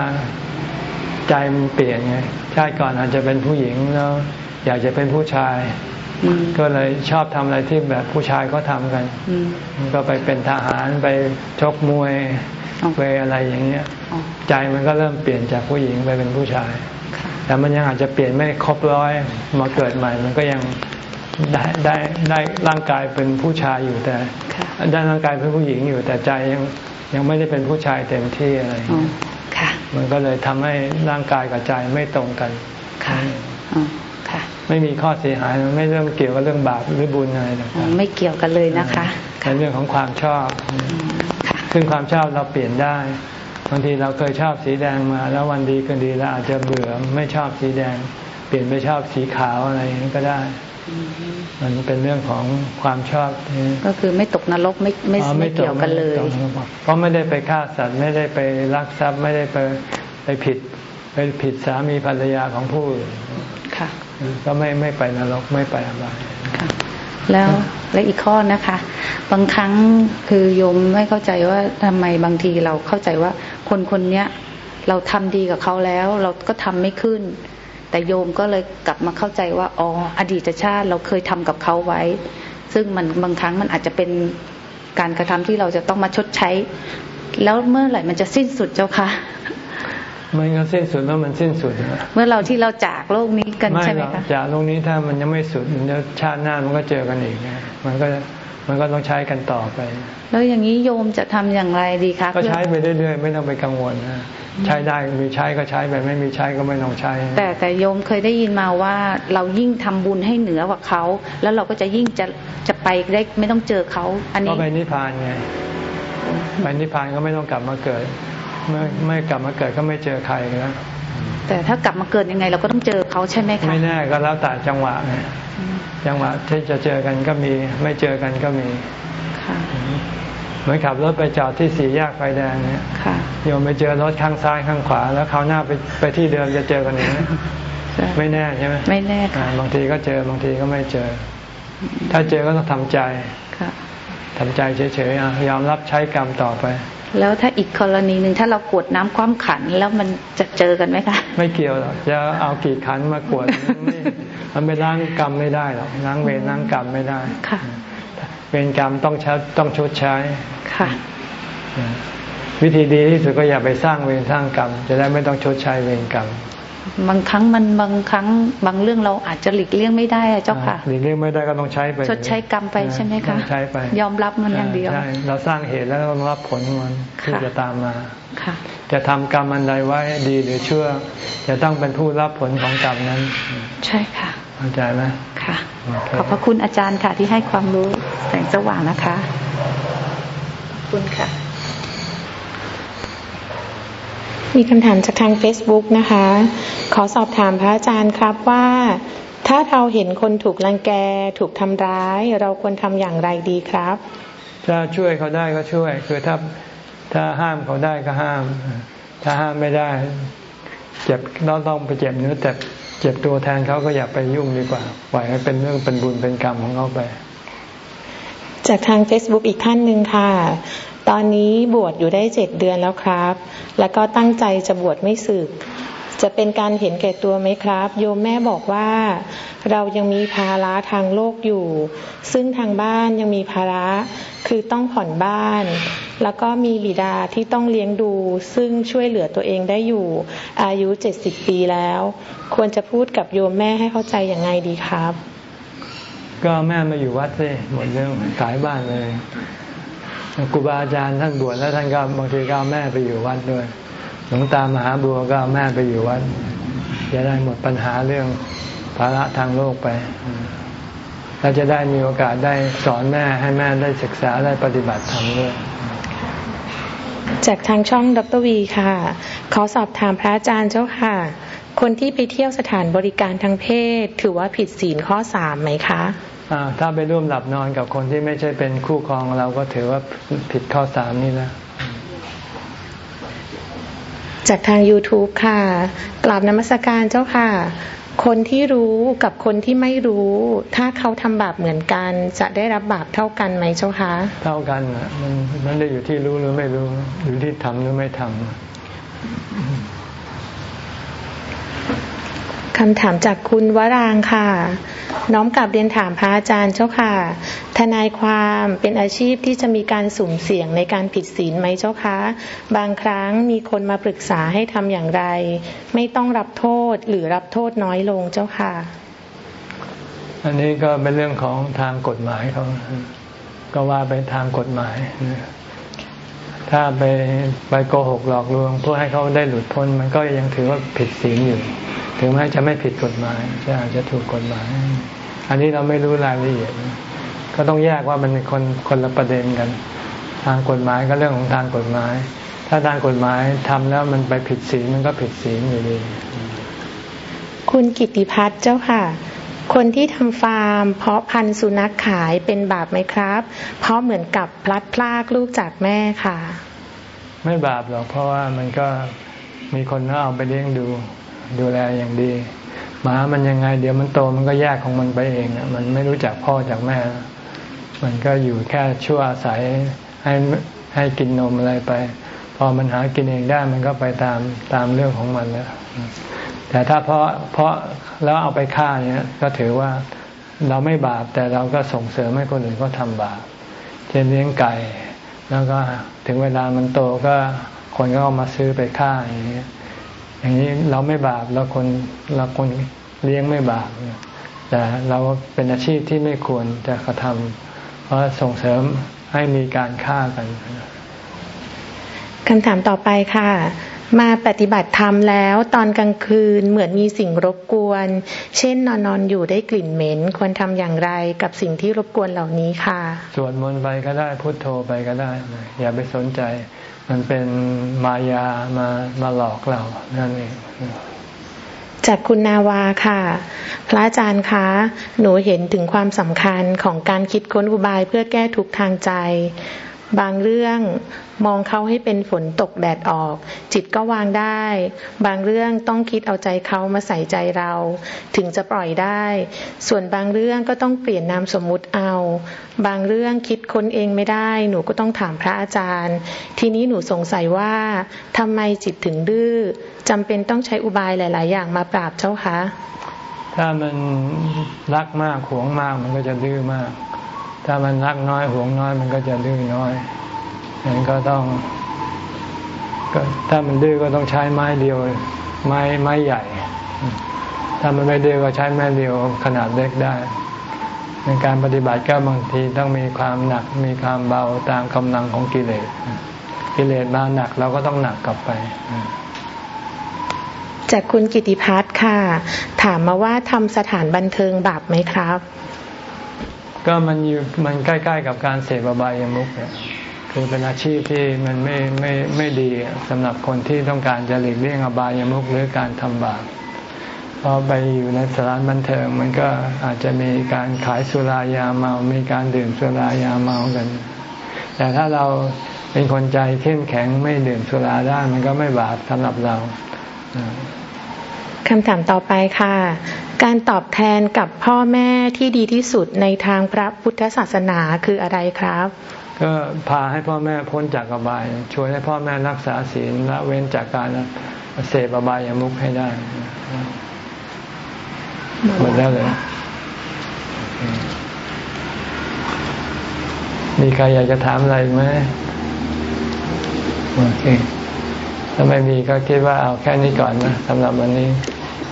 ใจมันเปลี่ยนไงชาติก่อนอาจจะเป็นผู้หญิงแล้ว อยากจะเป็นผู้ชายอืมก็เลยชอบทำอะไรที่แบบผู้ชายเขาทำกันอืมก็ไปเป็นทหารไปชกมวยอ๋อไปอะไรอย่างเงี้ยอ๋อใจมันก็เริ่มเปลี่ยนจากผู้หญิงไปเป็นผู้ชายค่ะแต่มันยังอาจจะเปลี่ยนไม่ครบร้อยมาเกิดใหม่ มันก็ยังได้ได้ได้ร่างกายเป็นผู้ชายอยู่แต่ค่ะได้ร่างกายเป็นผู้หญิงอยู่แต่ใจยังยังไม่ได้เป็นผู้ชายเต็มที่อะไรอย่างอ๋อเงี้ยค่ะ มันก็เลยทำให้ร่างกายกับใจไม่ตรงกันค่ะอ๋อค่ะ ไม่มีข้อเสียหายมันไม่เรื่องเกี่ยวกับเรื่องบาปหรือบุญอะไรอ๋อต่างไม่เกี่ยวกันเลยๆนะคะเป็นเรื่องของความชอบอืมค่ะซึ่งความชอบเราเปลี่ยนได้บางทีเราเคยชอบสีแดงมา แล้ววันดีคืนดีเราอาจจะเบื่อไม่ชอบสีแดง เปลี่ยนไปชอบสีขาวอะไรอย่างนี้ก็ได้ มันเป็นเรื่องของความชอบที่ก็คือไม่ตกนรกไม่ไม่อ๋อไม่เกี่ยวกันเลยไม่ตรงเพราะไม่ได้ไปฆ่าสัตว์ไม่ได้ไปลักทรัพย์ไม่ได้ไปไปผิดไปผิดสามีภรรยาของผู้อื่นค่ะ ก็ไม่ไม่ไปนรกไม่ไปอบายค่ะ แล้วและอีกข้อนะคะ บางครั้งคือโยมไม่เข้าใจว่าทำไมบางทีเราเข้าใจว่าคนคนเนี้ยเราทำดีกับเขาแล้ว เราก็ทำไม่ขึ้น แต่โยมก็เลยกลับมาเข้าใจว่าอ๋ออดีตชาติเราเคยทำกับเขาไว้ ซึ่งมันบางครั้งมันอาจจะเป็นการกระทำที่เราจะต้องมาชดใช้ แล้วเมื่อไหร่มันจะสิ้นสุดเจ้าคะมันก็สิ้นสุดแล้วมันสิ้นสุดนะเมื่อเราที่เราจากโลกนี้กันใช่ไหมรอกคะจากตรงนี้ถ้ามันยังไม่สุดมันจะชาติหน้ามันก็เจอกันอีกไงมันก็ มันก็ต้องใช้กันต่อไป แล้วอย่างนี้โยมจะทำอย่างไรดีคะก็เพื่อใช้ไปเรื่อยๆ ไม่ต้องไปกังวลนะใช้ได้มีใช้ก็ใช้ไปไม่มีใช้ก็ไม่ต้องใช้ แต่แต่โยมเคยได้ยินมาว่าเรายิ่งทำบุญให้เหนือกว่าเขาแล้วเราก็จะยิ่งจะจะไปได้ไม่ต้องเจอเขา อันก็นี้ไปนิพพานไงไปนิพพานก็ไม่ต้องกลับมาเกิด เมื่อไม่กลับมาเกิดก็ไม่เจอใครแล้ว แต่ถ้ากลับมาเกิดยังไง เราก็ต้องเจอเขาใช่ไหมคะไม่แน่ก็แล้วแต่จังหวะไงอืมจังหวะที่จะเจอกันก็มี ไม่เจอกันก็มีค่ะเหมือนขับรถไปจอดที่สี่แยกไฟแดงเนี่ยค่ะโยมไปเจอรถข้างซ้ายข้างขวา แล้วคราวหน้าไปไปที่เดิมจะเจอกันอีกไหมใช่ไม่แน่ใช่ไหมไม่แน่อ่าค่ะบางทีก็เจอบางทีก็ไม่เจอ ถ้าเจอก็ต้องทำใจค่ะทำใจเฉยๆอะยอมรับใช้กรรมต่อไป แล้วถ้าอีกกรณีหนึ่งถ้าเรากวดน้ำคว่ำขันแล้วมันจะเจอกันไหมคะไม่เกี่ยวหรอกจะเอากี่ขันมากวดไม่มันไม่ล้างกรรมไม่ได้หรอกล้างเวรล้างกรรมไม่ได้ค่ะเวรกรรมต้องใช้ต้องชดใช้ค่ะ วิธีดีที่สุดก็อย่าไปสร้างเวรสร้างกรรม จะได้ไม่ต้องชดใช้เวรกรรม บางครั้งมันบางครั้งบางเรื่องเราอาจจะหลีกเลี่ยงไม่ได้อะเจ้าค่ะหลีกเลี่ยงไม่ได้ก็ต้องใช้ไปชดใช้กรรมไปใช่ไหมคะต้องใช้ไป ยอมรับมันอย่างเดียวใช่เราสร้างเหตุแล้วต้องรับผลของมันที่ค่ะจะตามมาค่ะจะทำกรรมอันใดไว้ดีหรือชั่วจะต้องเป็นผู้รับผลของกรรมนั้น ใช่ค่ะเข้าใจไหมค่ะโอเคขอบพระคุณอาจารย์ค่ะที่ให้ความรู้แสงสว่างนะคะขอบคุณค่ะ มีคำถามจากทาง Facebook นะคะ ขอสอบถามพระอาจารย์ครับว่า ถ้าเราเห็นคนถูกรังแก ถูกทำร้าย เราควรทำอย่างไรดีครับ ถ้าช่วยเขาได้ก็ช่วย คือถ้าถ้าห้ามเขาได้ก็ห้าม ถ้าห้ามไม่ได้ เจ็บเราต้องไปเจ็บเนื้อแต่เจ็บตัวแทนเขาก็อย่าไปยุ่งดีกว่าปล่อยให้เป็นเรื่องเป็นบุญเป็นกรรมของเขาไป จากทาง Facebook อีกท่านหนึ่งค่ะ ตอนนี้บวชอยู่ได้เจ็ดเดือนแล้วครับ แล้วก็ตั้งใจจะบวชไม่สึก จะเป็นการเห็นแก่ตัวไหมครับ โยมแม่บอกว่า เรายังมีภาระทางโลกอยู่ ซึ่งทางบ้านยังมีภาระคือต้องผ่อนบ้าน แล้วก็มีบิดาที่ต้องเลี้ยงดู ซึ่งช่วยเหลือตัวเองได้อยู่ อายุเจ็ดสิบปีแล้ว ควรจะพูดกับโยมแม่ให้เข้าใจอย่างไงดีครับ ก็แม่มาอยู่วัดสิหมดเรื่องขายบ้านเลย ครูบาอาจารย์ท่านบวชแล้วท่านก็บางทีก็เอาแม่ไปอยู่วัดด้วยหลวงตามหาบัวก็เอาแม่ไปอยู่วัดจะได้หมดปัญหาเรื่องภาระทางโลกไปเราจะได้มีโอกาสได้สอนแม่ให้แม่ได้ศึกษาได้ปฏิบัติธรรมด้วยจากทางช่องดรวีค่ะ ขอสอบถามพระอาจารย์เจ้าค่ะ คนที่ไปเที่ยวสถานบริการทางเพศ ถือว่าผิดศีลข้อสามไหมคะถ้าไปร่วมหลับนอนกับคนที่ไม่ใช่เป็นคู่ครองเราก็ถือว่าผิดข้อสามนี่นะจากทาง YouTube ค่ะ กราบนมัสการเจ้าค่ะ คนที่รู้กับคนที่ไม่รู้ ถ้าเขาทำบาปเหมือนกัน จะได้รับบาปเท่ากันไหมเจ้าคะ เท่ากันมันมันได้อยู่ที่รู้หรือไม่รู้ อยู่ที่ทำหรือไม่ทำ คำถามจากคุณวรางค่ะ น้อมกลับเรียนถามพระอาจารย์เจ้าค่ะ ทนายความเป็นอาชีพที่จะมีการสุ่มเสี่ยงในการผิดศีลไหมเจ้าคะ บางครั้งมีคนมาปรึกษาให้ทำอย่างไร ไม่ต้องรับโทษหรือรับโทษน้อยลงเจ้าค่ะ อันนี้ก็เป็นเรื่องของทางกฎหมายเขาก็ว่าไปทางกฎหมาย ถ้าไปไปโกหกหลอกลวงเพื่อให้เขาได้หลุดพ้น มันก็ยังถือว่าผิดศีลอยู่ ถึงแม้จะไม่ผิดกฎหมายจะอาจจะถูกกฎหมาย อันนี้เราไม่รู้รายละเอียด ก็ต้องแยกว่ามันเป็นคนคนละประเด็นกัน ทางกฎหมายก็เรื่องของทางกฎหมาย ถ้าทางกฎหมายทำแล้วมันไปผิดศีลมันก็ผิดศีลอยู่ดี คุณกิติพัฒน์เจ้าค่ะ คนที่ทำฟาร์ม เพาะพันธุ์สุนัขขายเป็นบาปไหมครับ เพราะเหมือนกับพลัดพรากลูกจากแม่ค่ะ ไม่บาปหรอกเพราะว่ามันก็มีคนเอาไปเลี้ยงดูดูแลอย่างดีหมามันยังไง เดี๋ยวมันโตมันก็แยกของมันไปเองมันไม่รู้จักพ่อจากแม่ มันก็อยู่แค่ชั่วอาศัยให้ให้กินนมอะไรไป พอมันหากินเองได้มันก็ไปตามตามเรื่องของมันแล้ว แต่ถ้าเพราะเพราะแล้วเอาไปฆ่าเนี่ยก็ถือว่าเราไม่บาปแต่เราก็ส่งเสริมให้คนอื่นก็ทำบาป เช่นเลี้ยงไก่ แล้วก็ถึงเวลามันโตก็คนก็เอามาซื้อไปฆ่าอย่างนี้อย่างนี้เราไม่บาปเราคนเราคนเลี้ยงไม่บาปแต่เราเป็นอาชีพที่ไม่ควรจะกระทำเพราะส่งเสริมให้มีการฆ่ากันคำถามต่อไปค่ะ มาปฏิบัติธรรมแล้วตอนกลางคืนเหมือนมีสิ่งรบกวน เช่นนอนนอนอยู่ได้กลิ่นเหม็น ควรทำอย่างไรกับสิ่งที่รบกวนเหล่านี้ค่ะ สวดมนต์ไปก็ได้พุโทโธไปก็ได้ อย่าไปสนใจ มันเป็นมายามามาหลอกเรานั่นเองจากคุณนาวาค่ะ พระอาจารย์คะ หนูเห็นถึงความสำคัญของการคิดค้นอุบายเพื่อแก้ทุกทางใจ บางเรื่องมองเขาให้เป็นฝนตกแดดออก จิตก็วางได้ บางเรื่องต้องคิดเอาใจเขามาใส่ใจเรา ถึงจะปล่อยได้ ส่วนบางเรื่องก็ต้องเปลี่ยนนามสมมุติเอา บางเรื่องคิดค้นเองไม่ได้ หนูก็ต้องถามพระอาจารย์ ทีนี้หนูสงสัยว่าทำไมจิตถึงดื้อจำเป็นต้องใช้อุบายหลาย ๆ อย่างมาปราบเจ้าคะถ้ามันรักมากหวงมากมันก็จะดื้อมาก ถ้ามันรักน้อยห่วงน้อยมันก็จะดื้อน้อยอย่างนั้นก็ต้องก็ถ้ามันดื้อก็ต้องใช้ไม้เดียว ไม้ไม้ใหญ่ ถ้ามันไม่ดื้อก็ใช้ไม้เดียวขนาดเล็กได้ในการปฏิบัติก็บางทีต้องมีความหนักมีความเบาตามกำลังของกิเลส กิเลสมาหนักเราก็ต้องหนักกลับไป จากคุณกิติพัฒน์ค่ะ ถามมาว่าทำสถานบันเทิงบาปไหมครับ ก็มันอยู่มันใกล้ ๆ กับการเสพอบายามุกเนี่ยคือเป็นอาชีพที่มันไม่ไม่ไม่ดีสำหรับคนที่ต้องการจะหลีกเลี่ยงอบายามุกหรือการทำบาปพอไปอยู่ในสถานบันเทิงมันก็อาจจะมีการขายสุรายาเมา มีการดื่มสุรายาเมากัน แต่ถ้าเราเป็นคนใจเข้มแข็งไม่ดื่มสุราได้มันก็ไม่บาปสำหรับเรา คำถามต่อไปค่ะ การตอบแทนกับพ่อแม่ที่ดีที่สุดในทางพระพุทธศาสนาคืออะไรครับ ก็พาให้พ่อแม่พ้นจากอบาย ช่วยให้พ่อแม่รักษาศีลละเว้นจากการเสพอบายามุขให้ได้หมดแล้วเลยมีใครอยากจะถามอะไรไหมโอเค ถ้าไม่มีก็คิดว่าเอาแค่นี้ก่อนนะสำหรับวันนี้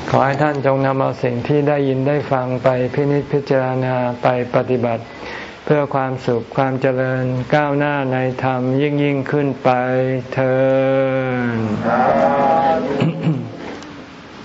ขอให้ท่านจงนำเอาสิ่งที่ได้ยินได้ฟังไปพินิจพิจารณาไปปฏิบัติ เพื่อความสุขความเจริญก้าวหน้าในธรรมยิ่งยิ่งขึ้นไปเธอ